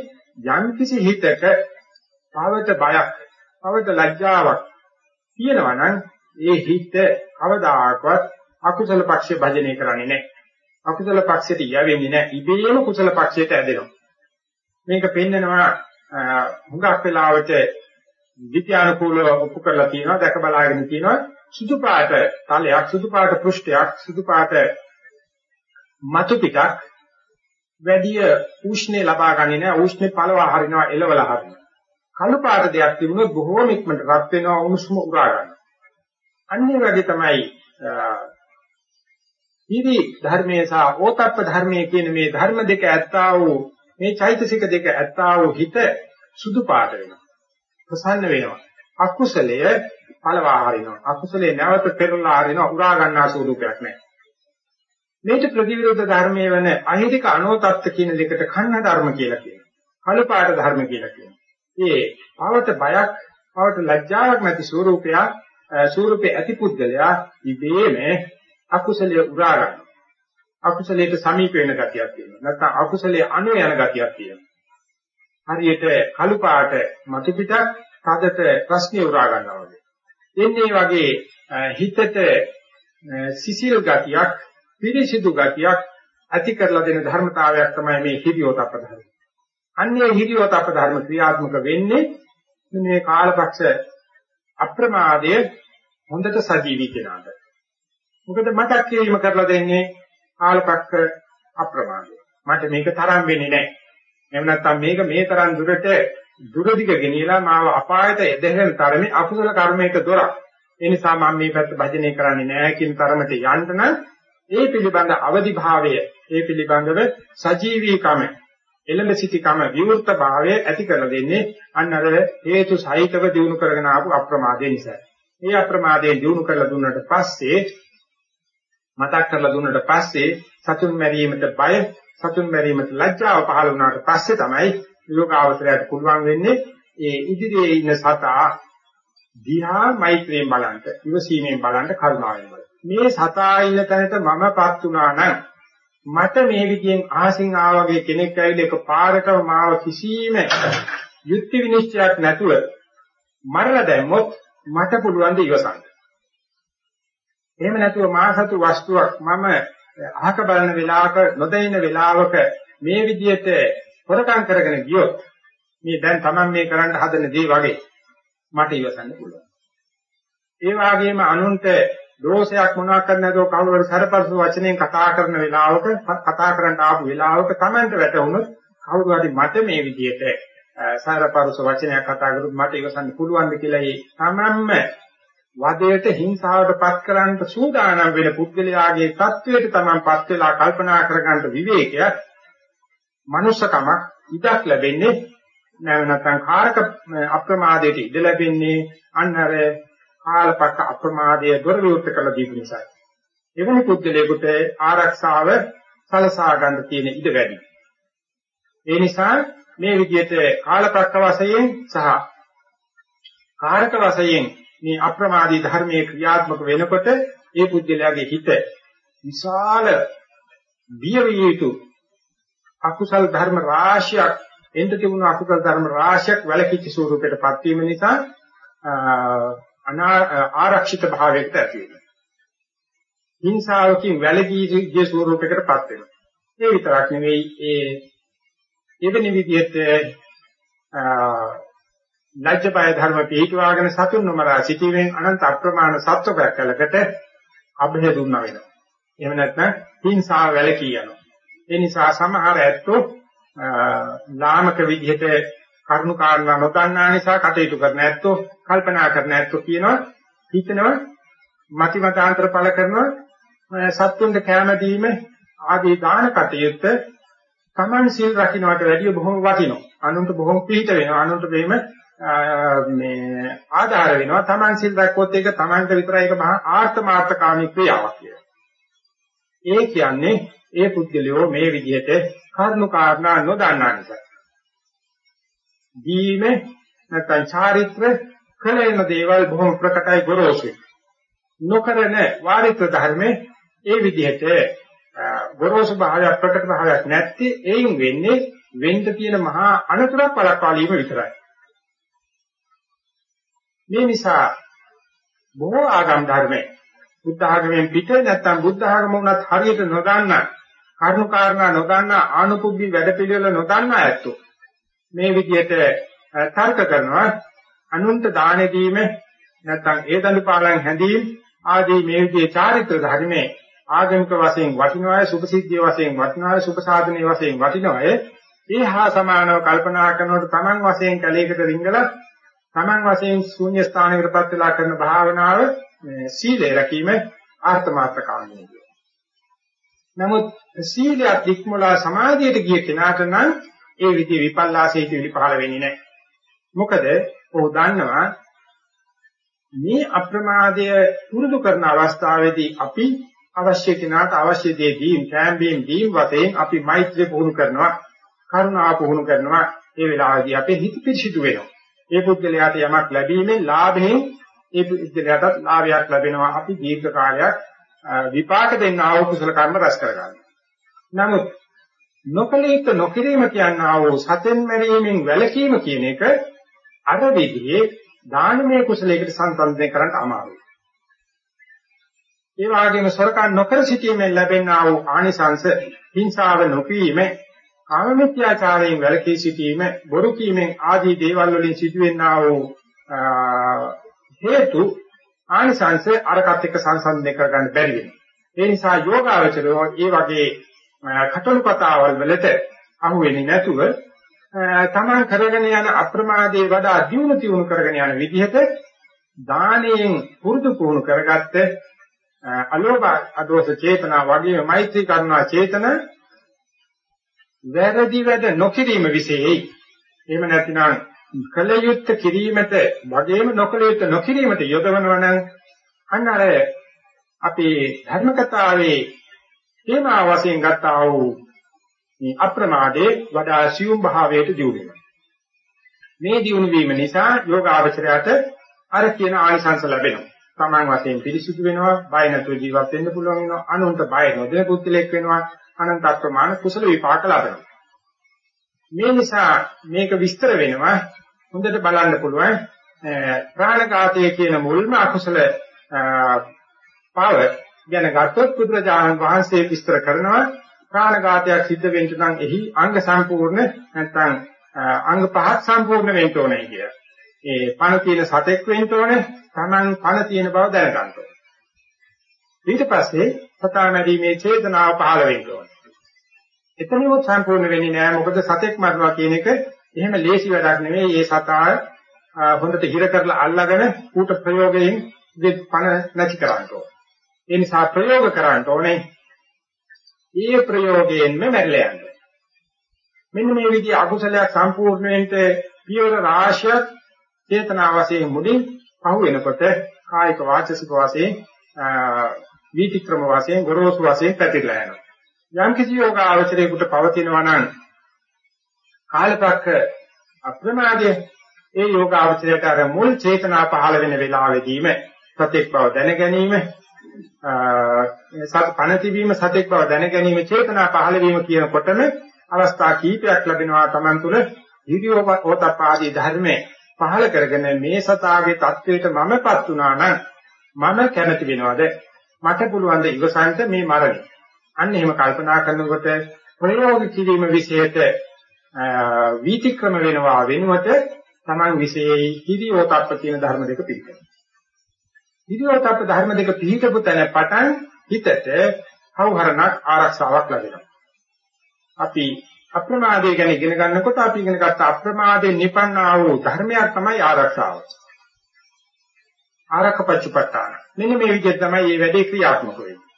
යම් කිසි හිතක පවත බයක්, පවත ලැජ්ජාවක් තියෙනවා නම් ඒ හිත කවදාකවත් අකුසල පක්ෂය භජනය කරන්නේ නැහැ. අකුසල පක්ෂයට යවෙන්නේ නැහැ. ඉබේම කුසල පක්ෂයට ඇදෙනවා. මේක පෙන්නනවා හුඟක් වෙලාවට විද්‍යානුකූලව ඔප්පු කරලා තියෙනවා දැක බලාගෙන තියෙනවා සුදු පාට තලයක් සුදු පාට පෘෂ්ඨයක් සුදු පාට මතු පිටක් වැඩි උෂ්ණේ ලබා ගන්නේ නැහැ උෂ්ණේ පළවා හරිනවා එලවලා හරිනවා කළු පාට දෙයක් තිබුණොත් බොහෝම ඉක්මනට රත් වෙනවා උණුසුම උරා ගන්නවා අන්නේ වගේ තමයි ඉරි ධර්මයේ සහ ඕතප්ප ධර්මයේ කියන මේ ධර්ම දෙක ඇත්තා වූ මේ චෛතසික දෙක ඇත්තා වූ හිත සුදු පාට වෙනවා ප්‍රසන්න වෙනවා අකුසලය පළවා හරිනවා. අකුසලේ නැවත පෙරලා හරිනවා උරා ගන්නා ස්වරූපයක් නැහැ. මේක ප්‍රතිවිරුද්ධ ධර්මයේ වෙන අහිතික අනෝතත්ත්ව කියන දෙකට කන්න ධර්ම කියලා කියනවා. කලපාට ධර්ම කියලා කියනවා. ඒ පවට බයක්, පවට ලැජ්ජාවක් නැති ස්වරූපයක්, ස්වරූපේ ඇති පුද්ගලයා ඉබේම අකුසලයේ උරා ගන්නවා. අකුසලයට සමීප වෙන ගතියක් තියෙනවා. නැත්නම් අකුසලයේ අනු යන ගතියක් තියෙනවා. හරියට කළු පාට මතු පිටක් තදට ප්‍රශ්නේ උරා ගන්නවා වගේ. එන්නේ වගේ හිතට සිසිල් ගතියක්, පිරිසිදු ගතියක් ඇති කරලා දෙන ධර්මතාවයක් තමයි මේ හිරියෝතප්ප ධර්ම. අන්නේ හිරියෝතප්ප ධර්ම ක්‍රියාත්මක වෙන්නේ මේ කාලපක්ෂ අප්‍රමාදය හොඳට සජීවී කෙනාට. මොකද මතක් කිරීම කරලා දෙන්නේ කාලපක්ෂ අප්‍රමාදය. මට මේක තරම් වෙන්නේ නැහැ. එහෙම නැත්නම් මේක මේ තරම් දුරට දුරදිග ගෙනියලා මාව අපායට එදෙහෙන තරමේ අකුසල කර්මයක දොරක්. ඒ නිසා මම මේ පැත්ත භජනය කරන්නේ නැහැ කියන තරමට යන්න නම් ඒ පිළිබඳ අවදි භාවය, ඒ පිළිබඳව සජීවීකම, එළඹ සිටිකම, විවෘත භාවය ඇති කරලා දෙන්නේ අන්න අර හේතු සහිතව දිනු කරගෙන ආපු අප්‍රමාදේ නිසා. මේ අප්‍රමාදයෙන් දිනු කරලා දුන්නට පස්සේ මතක් කරලා දුන්නට පස්සේ සතුන් මැරීමට බය, සතුන් මැරීමට ලැජ්ජාව පහළ වුණාට පස්සේ තමයි යෝගාවචරයට පුළුවන් වෙන්නේ ඒ ඉදිරියේ ඉන්න සතා දිහා මෛත්‍රියෙන් බලන්න, ඉවසීමෙන් බලන්න කරුණාවෙන් බලන්න. මේ සතා ඉන්න තැනට මමපත් වුණා නම් මට මේ විදියෙන් ආසින් ආවගේ කෙනෙක් ඇවිල්ලා එක පාරකම මාව කිසිම යුක්ති විනිශ්චයක් නැතුව මරලා දැම්මොත් මට පුළුවන් ද ඉවසන්න. එහෙම නැතුව මා සතු වස්තුවක් මම අහක බලන වෙලාවක නොදැනෙන වෙලාවක මේ විදියට හොරකම් කරගෙන ගියොත් මේ දැන් Taman මේ කරන්න හදන දේ වගේ මට ඉවසන්න පුළුවන්. ඒ වගේම අනුන්ට දෝෂයක් මොනවක් කරන්න නැතෝ කවුරුහරි සරපස්ස වචනෙන් කතා කරන වෙලාවක කතා කරන්න ආපු වෙලාවක Tamanට වැටුණොත් කවුරු හරි මට මේ විදිහට සරපස්ස වචනයක් කතා කරොත් මට ඉවසන්න පුළුවන්ද කියලා ඒ Tamanම වදයට හිංසාවටපත් කරන්නට සූදානම් වෙන පුද්ගලයාගේ தത്വයට තමන්පත් වෙලා කල්පනා කරගන්න විවේකය මනුෂ්‍යකම ඉඩක් ලැබෙන්නේ නැව නැත්නම් කාරක අප්‍රමාදයට ඉඩ ලැබෙන්නේ අන්න අර කාලපක අප්‍රමාදය දුර්විවෘත කළ දීපු නිසා. එවැනි පුද්ගලයෙකුට ආරක්ෂාව සලසා ගන්න තියෙන ඉඩ වැඩි. ඒ නිසා මේ විදිහට කාලපක වශයෙන් සහ කාරක වශයෙන් මේ අප්‍රමාදී ධර්මයේ ක්‍රියාත්මක වෙනකොට ඒ පුද්ගලයාගේ හිත විශාල බිය විය යුතු අකුසල් ධර්ම රාශියක් එන්න තිබුණු අකුසල් ධර්ම රාශියක් වැළකීච්ච ස්වරූපයටපත් වීම නිසා ආරක්ෂිත භාවයකට ඇති වෙනවා. හිංසාවකින් වැළකී ගිය ස්වරූපයකටපත් වෙනවා. ඒ විතරක් නෙවෙයි ඒ එවැනි විදිහට ලැජ්ජ බය ධර්ම පිළිටවාගෙන සතුන් නොමරා සිටීමෙන් අනන්ත අප්‍රමාණ සත්වයක් කලකට අභය දුන්නා වෙනවා. එහෙම නැත්නම් හිංසාව වැළකී යනවා. ඒ නිසා සමහර ඇත්තෝ ලාමක විදිහට කරුණු කාරණා නොදන්නා නිසා කටයුතු කරන ඇත්තෝ කල්පනා කරන ඇත්තෝ කියනවා හිතනවා මතිමතාන්තර පළ කරනවා සත්තුන්ට කැම දීම ආදී දාන කටයුත්ත Taman සීල් රකින්නට වැඩිය බොහොම වටිනවා. අනුන්ට බොහොම පිළිහිට වෙනවා. අනුන්ට මෙහෙම මේ ආධාර වෙනවා. Taman සීල් රැක්කොත් ඒක Tamanට විතරයි ඒක මහා ආර්ථමාර්ථකාමී ක්‍රියාවක් කියලා. ඒ කියන්නේ ඒ පුද්ගලයෝ මේ විදිහට කර්ණු කාරණා නොදන්නා නිසා. දීම නැත්නම් චාරිත්‍ර කලේන දේවල් බොහොම ප්‍රකටයි ගොරෝසුයි. නොකරන වාරිත්‍ර ධර්මයේ ඒ විදිහට ගොරෝසු භාවයක් ප්‍රකට භාවයක් නැත්තේ ඒයින් වෙන්නේ වෙන්න තියෙන මහා අනතුරක් වළක්වාලීම විතරයි. මේ නිසා බොහෝ ආගම් ධර්මයේ බුද්ධ ආගමෙන් පිට නැත්නම් බුද්ධ ආගම උනත් හරියට නොදන්න කරුණු කාරණා නොදන්න ආනුපුබ්බි වැඩපිළිවෙල නොදන්න ඇත්තෝ. මේ විදිහට තර්ක කරනවා. අනුන්ට දාන දීම නැත්නම් ඒ දඬු පාලන් හැඳීම් ආදී මේ විදිහේ චාරිත්‍ර ධර්මයේ ආගමික වශයෙන් වටිනවාය සුභසිද්ධිය වශයෙන් වටිනවාය සුභ සාධනීය වශයෙන් වටිනවාය. ඒ හා සමානව කල්පනා කරනකොට Taman වශයෙන් කැලේකට රිංගලා Taman වශයෙන් ශූන්‍ය ස්ථානයකටපත් වෙලා කරන භාවනාව සීලය රැකීම ආර්ථමාර්ථකාමී නමුත් සීලයක් ඉක්මලා සමාධියට ගිය කෙනාට නම් ඒ විදිහේ විපල්ලාසයේ පිළි පහළ වෙන්නේ නැහැ. මොකද ඔහු දන්නවා මේ අප්‍රමාදය පුරුදු කරන අවස්ථාවේදී අපි අවශ්‍ය කෙනාට අවශ්‍ය දේ දීම් කැම්බීම් දීම් වශයෙන් අපි මෛත්‍රිය පුහුණු කරනවා කරුණාව පුහුණු කරනවා. ඒ වෙලාවේදී අපේ හිත පිරිසිදු වෙනවා. ඒ පුද්ගලයාට යමක් ලැබීමෙන් ලාභයෙන් ඒ පුද්ගලයාට ලාභයක් ලැබෙනවා අපි දීර්ඝ කාලයක් විපාක දෙන්න ආව කුසල කර්ම රැස් කරගන්නවා නමුත් නොකලිත නොකිරීම කියනා වූ සතෙන් මැරීමෙන් වැළකීම කියන එක අර විදිහේ දානමය කුසලයකට සංසන්දනය කරන්න අමාරුයි. ඒ වගේම සොරකම් නොකර සිටීමෙන් ලැබෙනා වූ ආනිසංස හිංසාව නොකිරීම, කාමමිත්‍යාචාරයෙන් වැළකී සිටීම, බොරු කීමෙන් ආදී දේවල් වලින් සිදුවෙනා වූ හේතු ආනිසංස අරකට එක්ක සංසන්දනය කරගන්න බැරි වෙනවා. ඒ නිසා යෝගාවචරයෝ ඒ වගේ කටළු කතාවල් වලට අහු වෙන්නේ නැතුව තමන් කරගෙන යන අප්‍රමාදයේ වඩා දියුණු තියුණු කරගෙන යන විදිහට දානයෙන් පුරුදු පුහුණු කරගත්ත අලෝභ අදෝස චේතනා වගේම මෛත්‍රී කරුණා චේතන වැරදි වැඩ නොකිරීම විශේෂයි. එහෙම නැතිනම් කලයුත්ත කිරීමට වගේම නොකලයුත්ත නොකිරීමට යොදවනවා නම් අන්න අර අපේ ධර්ම කතාවේ තේමා වශයෙන් ගත්තා වූ මේ අප්‍රමාදයේ වඩා සියුම් භාවයට දියුණු වෙනවා. මේ දියුණු වීම නිසා යෝගාවචරයට අර කියන ආනිසංස ලැබෙනවා. තමන් වශයෙන් පිරිසුදු වෙනවා, බය නැතුව ජීවත් වෙන්න පුළුවන් වෙනවා, අනුන්ට බය නොදෙන පුද්ගලෙක් වෙනවා, අනන්ත ප්‍රමාණ කුසල විපාක ලබනවා. මේ නිසා මේක විස්තර වෙනවා හොඳට බලන්න පුළුවන් ප්‍රාණඝාතය කියන මුල්ම අකුසල පාව ගැන ගත්තොත් බුදුරජාණන් වහන්සේ විස්තර කරනවා ප්‍රාණඝාතයක් සිද්ධ වෙන්න නම් එහි අංග සම්පූර්ණ නැත්නම් අංග පහක් සම්පූර්ණ වෙන්න ඕනේ කිය. ඒ පණ තියෙන සතෙක් වෙන්න ඕනේ, Taman පණ තියෙන බව දැනගන්න ඕනේ. ඊට පස්සේ සතා මැරීමේ චේතනාව පහළ වෙන්න ඕනේ. එතනම සම්පූර්ණ වෙන්නේ නැහැ මොකද සතෙක් මරනවා කියන එක එහෙම ලේසි වැඩක් නෙවෙයි. ඒ සතා හොඳට හිර කරලා අල්ලාගෙන ඌට ප්‍රයෝගයෙන් පණ නැති කරන්න ඕනේ. ඒ නිසා ප්‍රයෝග කරන්න ඕනේ ඒ ප්‍රයෝගයෙන්ම මැරලා යන්න. මෙන්න මේ විදිහ අකුසලයක් සම්පූර්ණයෙන්ම පියවර රාශියක් චේතනා වශයෙන් මුලින් පහු වෙනකොට කායික වාචසික වශයෙන් වීතික්‍රම වශයෙන් ගොරෝසු වශයෙන් පැතිරලා යනවා. යම් කිසි යෝග අවශ්‍යයකට පවතිනවා නම් කාලපක්ක අප්‍රමාදයේ ඒ යෝග අවශ්‍යයට අර මුල් චේතනා පහළ වෙන වෙලාවෙදීම සත්‍යක් බව දැන ගැනීම සත් පණ තිබීම සතෙක් බව දැන ගැනීම චේතනා පහළ වීම කියනකොටම අවස්ථා කීපයක් ලැබෙනවා Taman තුල හිරියෝපෝතපාදී ධර්මයේ පහළ කරගෙන මේ සතාගේ தത്വයට මමපත් වුණා නම් මම කැමති වෙනවද මට පුළුවන් ද ඉවසන්ත මේ මරණය අන්න එහෙම කල්පනා කරනකොට ප්‍රයෝග කිරීම විශේෂයට වීතික්‍රම වෙනවා වෙනුවට Taman විශේෂයි හිරියෝතප්ප කියන ධර්ම දෙක පිළිගන්න. හිරියෝතප්ප ධර්ම දෙක පිළිගත්තු තැන පටන් හිතට හවුහරණක් ආරක්ෂාවක් ලැබෙනවා. අපි අප්‍රමාදය ගැන ඉගෙන ගන්නකොට අපි ඉගෙන ගත්ත අප්‍රමාදයෙන් නිපන්නා වූ ධර්මයක් තමයි ආරක්ෂාව. ආරක්ෂපච්චපට්ඨාන. මෙන්න මේ විදිහට තමයි මේ වැඩේ ක්‍රියාත්මක වෙන්නේ.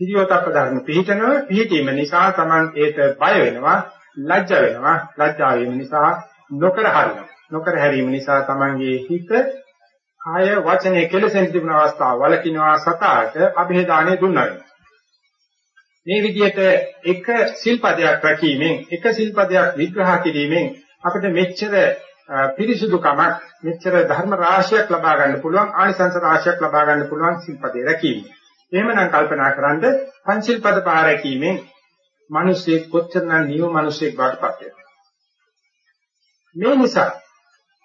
හිරියෝතප්ප ධර්ම පිළිතනව පිළිතීම නිසා Taman ඒට බය වෙනවා, ලැජ්ජ වෙනවා. ලැජ්ජා වීම නිසා නොකර හරිනවා. නොකර හැරීම නිසා Tamanගේ හිත කාය වචනේ කෙලසෙන් තිබුණ අවස්ථාව වලකිනවා සතාට અભේදානෙ දුන්නා වෙනවා. මේ විදිහට එක සිල්පදයක් රැකීමෙන් එක සිල්පදයක් විග්‍රහ කිරීමෙන් අපිට මෙච්චර පිරිසුදුකමක් මෙච්චර ධර්ම රාශියක් ලබා ගන්න පුළුවන් ආනිසංස රාශියක් ලබා ගන්න පුළුවන් සිල්පදේ රැකීම. එහෙමනම් කල්පනා කරන්ද පංචිල්පද පහ රැකීමෙන් මිනිස්සෙක් කොච්චරනම් නියම මිනිස්සෙක් බවටපත් වෙනවා. මේ නිසා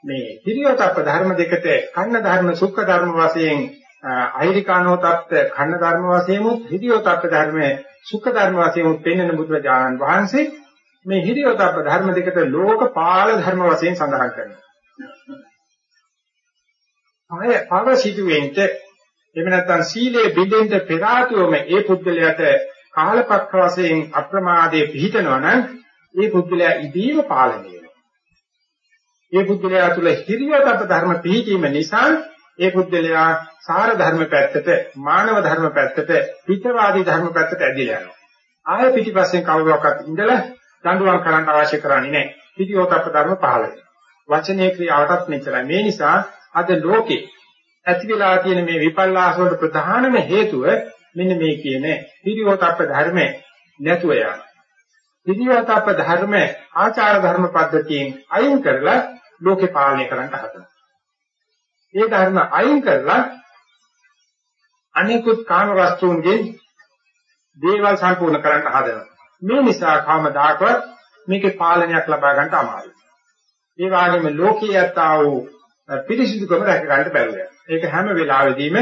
මේ හිරියොතප්ප ධර්ම දෙකට කන්න ධර්ම සුඛ ධර්ම වශයෙන් අහිරිකානෝ තත්ත්ව කන්න ධර්ම වශයෙන් උත් හිරියොතප්ප ධර්මයේ සුඛ ධර්ම වශයෙන් උත්පෙන්නන බුදුරජාණන් වහන්සේ මේ හිරියොතප්ප ධර්ම දෙකට ලෝකපාල ධර්ම වශයෙන් සඳහන් කරනවා. අය පව සිටුවෙන්ට එහෙම නැත්නම් සීලයේ බිඳෙන්න පෙර ආතුවම ඒ පුද්ගලයාට කාලපක්ක වශයෙන් අප්‍රමාදයේ පිහිටනවා නම් ඒ පුද්ගලයා ඉදීම පාලනය වෙනවා. ඒ පුද්ගලයා තුළ හිරියොතප්ප ධර්ම පිහිටීම නිසා ඒ පුද්ගලයා සාර ධර්ම පැත්තට, මානව ධර්ම පැත්තට, පිටවාදී ධර්ම පැත්තට ඇදිලා යනවා. ආය පිටිපස්සෙන් කවුරක්වත් ඉඳලා දඬුවම් කරන්න අවශ්‍ය කරන්නේ නැහැ. පිටියෝතප්ප ධර්ම පහළ වෙනවා. වචනේ ක්‍රියාවටත් මෙච්චරයි. මේ නිසා අද ලෝකේ ඇති වෙලා තියෙන මේ විපල්ලාස වලට ප්‍රධානම හේතුව මෙන්න මේ කියන පිටියෝතප්ප ධර්ම නැතුව යන. පිටියෝතප්ප ධර්ම ආචාර ධර්ම පද්ධතියෙන් අයින් කරලා ලෝකේ පාලනය කරන්න හදනවා. ඒ ධර්ම අයින් කරලා අනිකුත් කාම වස්තුන්ගෙන් දේවල් සම්පූර්ණ කරන්න හදනවා. මේ නිසා කාමදාකවත් මේකේ පාලනයක් ලබා ගන්න අමාරුයි. ඒ වගේම ලෝකීය යතා වූ පිරිසිදුකම රැක ගන්න බැරුව යනවා. ඒක හැම වෙලාවෙදීම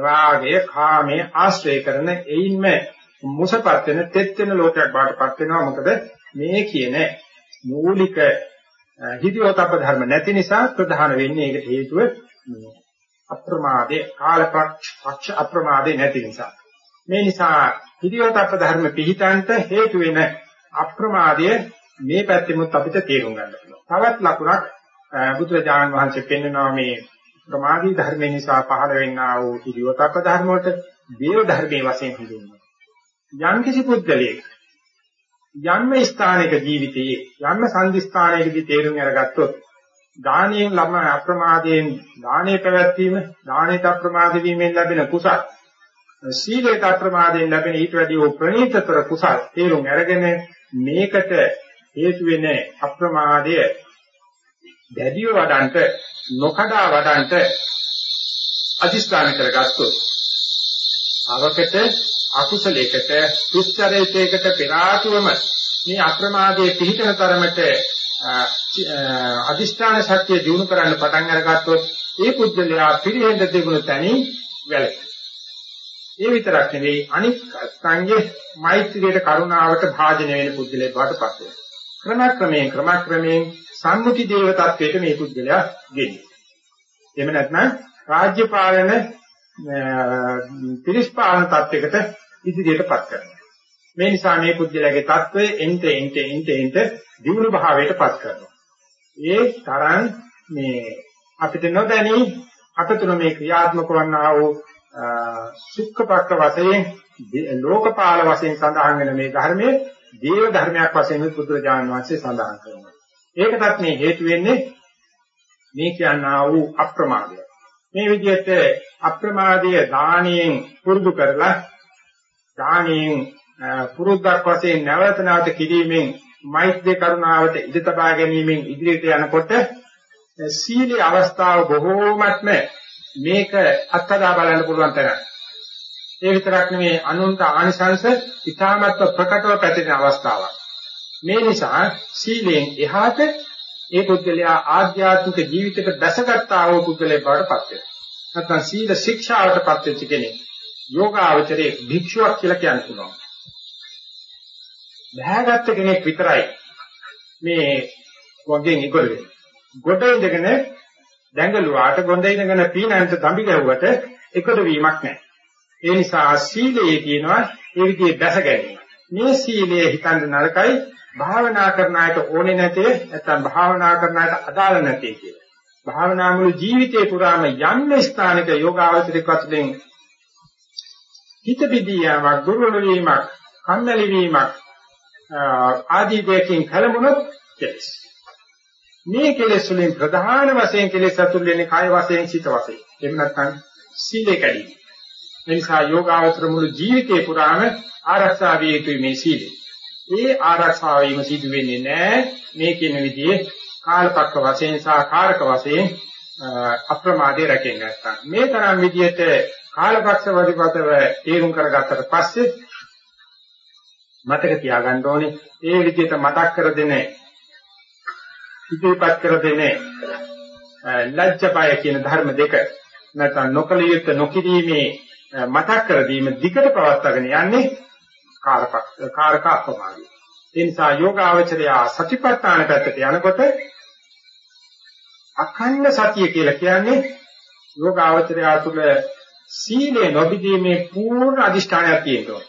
රාගය, කාමයේ ආශ්‍රය කරන එයින්ම මුසපත් වෙන තෙත් වෙන ලෝකයක් බාටපත් වෙනවා. මොකද මේ කියන මූලික හිතියෝතප්ප ධර්ම නැති නිසා ප්‍රධාන වෙන්නේ ඒකට හේතුව අප්‍රමාදේ කාලපක්ෂ අප්‍රමාදේ නැති නිසා මේ නිසා හිතියෝතප්ප ධර්ම පිහිටන්ට හේතු වෙන අප්‍රමාදය මේ පැත්තෙමුත් අපිට තේරුම් ගන්න පුළුවන්. තවත් ලකුණක් බුදුරජාණන් වහන්සේ පෙන්වනවා මේ ප්‍රමාදී ධර්ම නිසා පහළ වෙන්නා වූ හිතියෝතප්ප ධර්ම වලට දේව ධර්මයේ වශයෙන් හඳුන්වනවා. යම් කිසි පුද්ගලයෙක් යම්ම ස්ථානයක ජීවිතයේ යම්ම සංදිස්ථානයකදී තේරුම් අරගත්තොත් දානයෙන් ලබන අප්‍රමාදයෙන් දානේ පැවැත්වීම දානේත අප්‍රමාද වීමෙන් ලැබෙන කුසල් සීලේත අප්‍රමාදයෙන් ලැබෙන ඊට වැඩි ප්‍රණීතතර කුසල් තේරුම් අරගෙන මේකට හේතු වෙන අප්‍රමාදය දැඩිව වඩන්ට නොකඩා වඩන්ට අධිෂ්ඨාන කරගත්තොත් අවකට අකුසලයකට දුස්චරිතයකට පෙර ආතුවම මේ අප්‍රමාදයේ පිහිටන තරමට අදිෂ්ඨාන ශක්තිය දිනු කරන්න පටන් අරගත්තොත් ඒ පුද්ගලයා පිළිහෙඳ තිබුණු තැනින් වැළකේ. ඒ විතරක් නෙවෙයි අනික් සංගේ මෛත්‍රියට කරුණාවට භාජනය වෙන පුද්ගලයෙක් බවට පත් වෙනවා. ක්‍රමක්‍රමයෙන් ක්‍රමක්‍රමයෙන් සම්මුති දේව taත්වයට මේ පුද්ගලයා ගෙන්නේ. එහෙම නැත්නම් රාජ්‍ය පාලන පිරිස්පාලන taත්වයකට ඉදිරියටපත් කරනවා. මේ නිසා මේ පුද්ගලයාගේ తත්වය එnte ente ente ente දියුණු භාවයටපත් කරනවා. ඒ තරම් මේ අපිට නොදැනී අපතුන මේ ක්‍රියාත්මක වන්නා වූ සුඛපක්ක වශයෙන් ලෝකපාල වශයෙන් සඳහන් වෙන මේ ධර්මයේ දේව ධර්මයක් වශයෙන් බුදුරජාණන් වහන්සේ සඳහන් කරනවා. ඒකටත් මේ හේතු වෙන්නේ මේ කියනා වූ අප්‍රමාදය. මේ විදිහට අප්‍රමාදයේ දානියෙන් පුරුදු කරලා දානියෙන් පුරුද්දක් වශයෙන් නැවත නැවත කිරීමෙන් මෛත්‍රී කරුණාවට ඉඩ තබා ගැනීමෙන් ඉදිරියට යනකොට සීලේ අවස්ථාව බොහෝමත්ම මේක අත්දැක බලන්න පුළුවන් තරම්. ඒ විතරක් නෙමේ අනුන්ට ආනිසංශ ඉතාමත්ව ප්‍රකටව පැතිරෙන අවස්ථාවක්. මේ නිසා සීලෙන් එහාට ඒ පුද්ගලයා ආධ්‍යාත්මික ජීවිතයක දැසගත්තා වූ පුද්ගලයෙක් බවට පත් වෙනවා. නැත්නම් සීල ශික්ෂාවට පත් වෙච්ච කෙනෙක්. යෝගාවචරයේ භික්ෂුවක් කියලා කියන්න පුළුවන්. බහැගත්ත කෙනෙක් විතරයි මේ වගේ ඉගොල් වෙන්නේ. ගොඩ ඉඳගෙන දැඟලුවාට ගොඩ ඉඳගෙන පීනන්ත තඹි ගැහුවට එකතු වීමක් නැහැ. ඒ නිසා සීලයේ කියනවා ඒ විදිහේ දැස ගැනීම. මේ සීලය හිතන්න නරකයි භාවනා කරන අයට ඕනේ නැතේ නැත්නම් භාවනා කරන අයට අදාළ නැතේ කියලා. භාවනා මුළු ජීවිතේ පුරාම යම් ස්ථානයක යෝගාවචරික වශයෙන් හිත බිදියාවක් දුර්වල වීමක් කන්නලි වීමක් ආදී දෙකකින් කලමුණොත් කෙලස්. මේ කෙලෙස් වලින් ප්‍රධාන වශයෙන් කෙලෙස් අතුල් වෙන්නේ කාය වශයෙන් සිත වශයෙන්. එහෙම නැත්නම් සීලේ කැඩීම. ඒ නිසා යෝගාවචර මුළු ජීවිතේ පුරාම ආරක්ෂා විය යුතුයි මේ සීලය. ඒ ආරක්ෂා වීම සිදු වෙන්නේ නැහැ මේ කියන විදිහේ කාලපක්ක වශයෙන් සහ කාරක වශයෙන් අප්‍රමාදයේ රැකෙන්න නැත්නම්. මේ තරම් විදිහට කාලපක්ෂ වදිපතව තේරුම් කරගත්තට පස්සේ මතක තියාගන්න ඕනේ ඒ විදිහට මතක් කර දෙන ඉදිරිපත් කර දෙන ලැජ්ජපය කියන ධර්ම දෙක නැත්නම් නොකලියුත් නොකිරීමේ මතක් කර දීම දිගට පවත්වාගෙන යන්නේ කාරක කාරක අපමාදිය. ඒ නිසා යෝගාවචරය සතිපට්ඨාන පැත්තට යනකොට අඛණ්ඩ සතිය කියලා කියන්නේ යෝගාවචරය තුළ සීලේ නොබිදීමේ පූර්ණ අදිෂ්ඨානයක් තියෙනවා.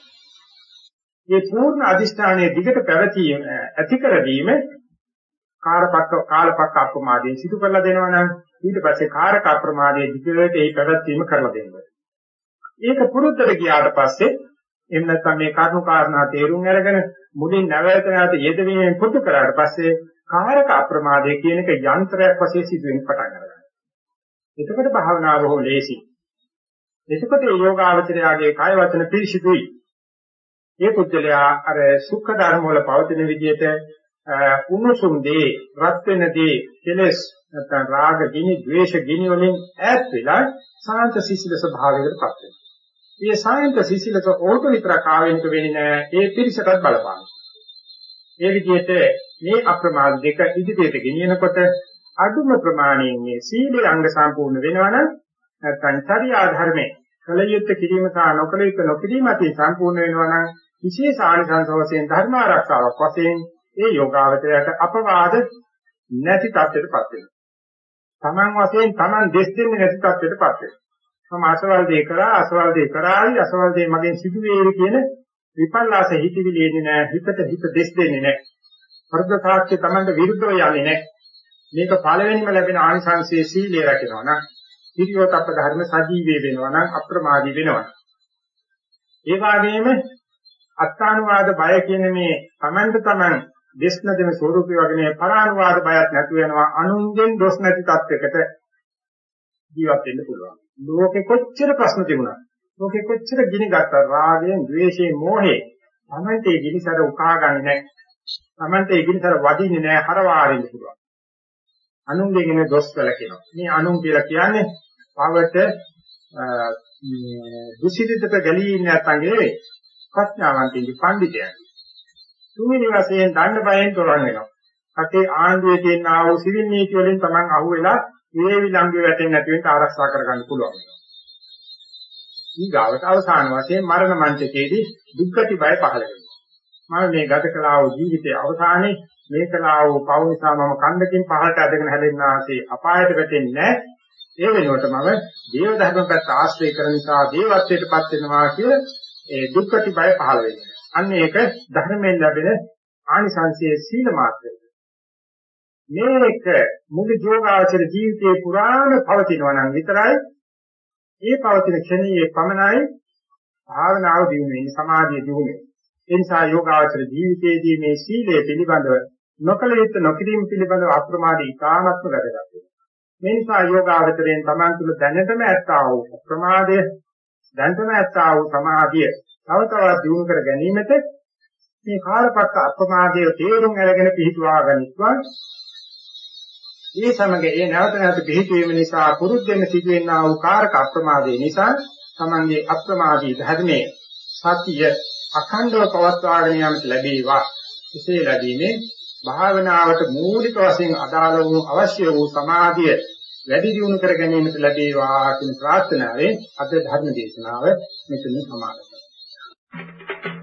මේ පූර්ණ අදිෂ්ඨානයේ දිගට පැවතීම ඇති කරදීම කාලපක්ක කාලපක්ක අප්‍රමාදයෙන් සිදු කරලා දෙනවා නම් ඊට පස්සේ කාරක අප්‍රමාදයේ දිගට ඒ පැවැත්වීම කරලා දෙනවා. ඒක පුරුද්දට ගියාට පස්සේ එහෙම නැත්නම් මේ කරුණු කාරණා තේරුම් අරගෙන මුලින් නැවත නැවත යෙදවීමෙන් පුරුදු කරාට පස්සේ කාරක අප්‍රමාදයේ කියන එක යන්ත්‍රයක් වශයෙන් සිදුවෙන්න පටන් ගන්නවා. එතකොට භාවනාව බොහෝ ලේසි. එතකොට යෝගාවචරයාගේ කාය වචන පිරිසිදුයි. මේ පුද්ගලයා අර සුඛ ධර්ම වල පවතින විදිහට උණුසුම් දේ, රත් වෙන දේ, කෙලස් නැත්නම් රාග ගිනි, ද්වේෂ ගිනි වලින් ඈත් වෙලා සාන්ත සිසිල ස්වභාවයකට පත් වෙනවා. මේ සායන්ත සිසිලක ඕක විතරක් ආවෙන්ක වෙන්නේ නැහැ. ඒ පිරිසටත් බලපාන. ඒ විදිහට මේ අප්‍රමාද දෙක ඉදිරියට ගෙනියනකොට අදුම ප්‍රමාණයෙන් මේ සීලේ අංග සම්පූර්ණ වෙනවනම් නැත්නම් චර්යා ධර්මයේ කලියුත් කිරීම සහ නොකලියුත් නොකිරීම ඇති සම්පූර්ණ වෙනවනම් විශේෂ ආනිසංස වශයෙන් ධර්ම ආරක්ෂාවක් වශයෙන් ඒ යෝගාවචරයට අපවාද නැති තත්ත්වයටපත් වෙනවා. Taman වශයෙන් Taman දෙස් දෙන්නේ නැති තත්ත්වයටපත් වෙනවා. මම අසවල් දේ කරා අසවල් දේ කරායි අසවල් දේ මගෙන් සිදු වේවි කියන විපල්ලාස හිතවිලි එන්නේ නැහැ හිතට හිත දෙස් දෙන්නේ නැහැ වර්ධ සාක්ෂ්‍ය Tamanට විරුද්ධව යන්නේ නැහැ මේක පළවෙනිම ලැබෙන ආනිසංසයේ සීලය රැකෙනවා නම් හිරියෝතප්ප ධර්ම සජීවී වෙනවා නම් අප්‍රමාදී වෙනවා ඒ වගේම අත්තානුවාද බය කියන මේ Tamanට Taman දෙස්න දෙන ස්වરૂපය වගේ මේ පරානුවාද බයක් නැතු වෙනවා අනුන්ගෙන් දොස් නැති තත්යකට ජීවත් වෙන්න පුළුවන් ලෝකෙ කොච්චර ප්‍රශ්න තිබුණා. ලෝකෙ කොච්චර ගිනි ගත්තා රාගයෙන්, ද්වේෂයෙන්, මෝහයෙන්. තමන්ට ඒ ගිනිසර උකහා ගන්නේ නැහැ. තමන්ට ඒ ගිනිසර වදින්නේ නැහැ, හරවාරින්න පුළුවන්. අනුන්ගෙන් දොස් වැළකෙනවා. මේ අනුන් කියලා කියන්නේ පවට මේ දුසිරිතට ගැලී ඉන්න නැත්නම් ප්‍රඥාවන්තින්ගේ පඬිතයන්. තුන්වෙනි වශයෙන් දඬ බයෙන් තොරන් වෙනවා. රටේ ආණ්ඩුවේ තියෙන ආ වූ සිවිල් නීති වලින් තමන් අහුවෙලා මේ විලංගුවේ වැටෙන්නේ නැති වෙන්න ආරක්ෂා කරගන්න පුළුවන්. ඊගාවට අවසාන වශයෙන් මරණ මංචකයේදී දුක්ඛටි බය පහළ වෙනවා. මම මේ ගත කළා වූ ජීවිතයේ අවසානයේ මේ කළා වූ පව් නිසා මම කන්දකින් පහළට ඇදගෙන හැදෙන්න ආසේ අපායට වැටෙන්නේ නැහැ. ඒ වෙනුවට මම දේව ධර්ම පැත්ත ආශ්‍රය කරන නිසා දේවත්වයටපත් වෙනවා කියලා ඒ දුක්ඛටි බය පහළ වෙනවා. අන්න ඒක ධර්මයෙන් ලැබෙන ආනිසංසයේ සීල මාත්‍රය. මේක මුළු ජීවාචර ජීවිතේ පුරාම පවතිනවා නම් විතරයි ඒ පවතින ක්ෂණයේ පමණයි භාවනාව දිනු වෙන්නේ සමාධිය දිනු වෙන්නේ. ඒ නිසා යෝගාචර ජීවිතයේදී මේ සීලය පිළිබඳව නොකල යුත්තේ නොකිරීම පිළිබඳව අප්‍රමාදී ඉතාමත්ම වැදගත් වෙනවා. මේ නිසා යෝගාචරයෙන් Taman තුල දැනටම ඇත්තා වූ ප්‍රමාදය දැනටම ඇත්තා වූ සමාධිය තව තවත් දිනු කර ගැනීමට මේ කාලපක්ක අප්‍රමාදයේ තේරුම් අරගෙන පිළිතුරා ගනිත්වා ඒ සමග ඒ නැවත නැවත පිළිතුරීම නිසා පුරුද්දෙන් සිදුවෙනා වූ කාරක අප්‍රමාදයේ නිසා තමන්ගේ අප්‍රමාදී ධර්මයේ සතිය අඛණ්ඩව පවත්වාගෙන යාමට ලැබේවා. එසේ ලැබීමේ භාවනාවට මූලික වශයෙන් අදාළ වූ අවශ්‍ය වූ සමාධිය වැඩි දියුණු කර ගැනීමට ලැබේවා කියන ප්‍රාර්ථනාවෙන් අද ධර්ම දේශනාව මෙතන සමාප්ත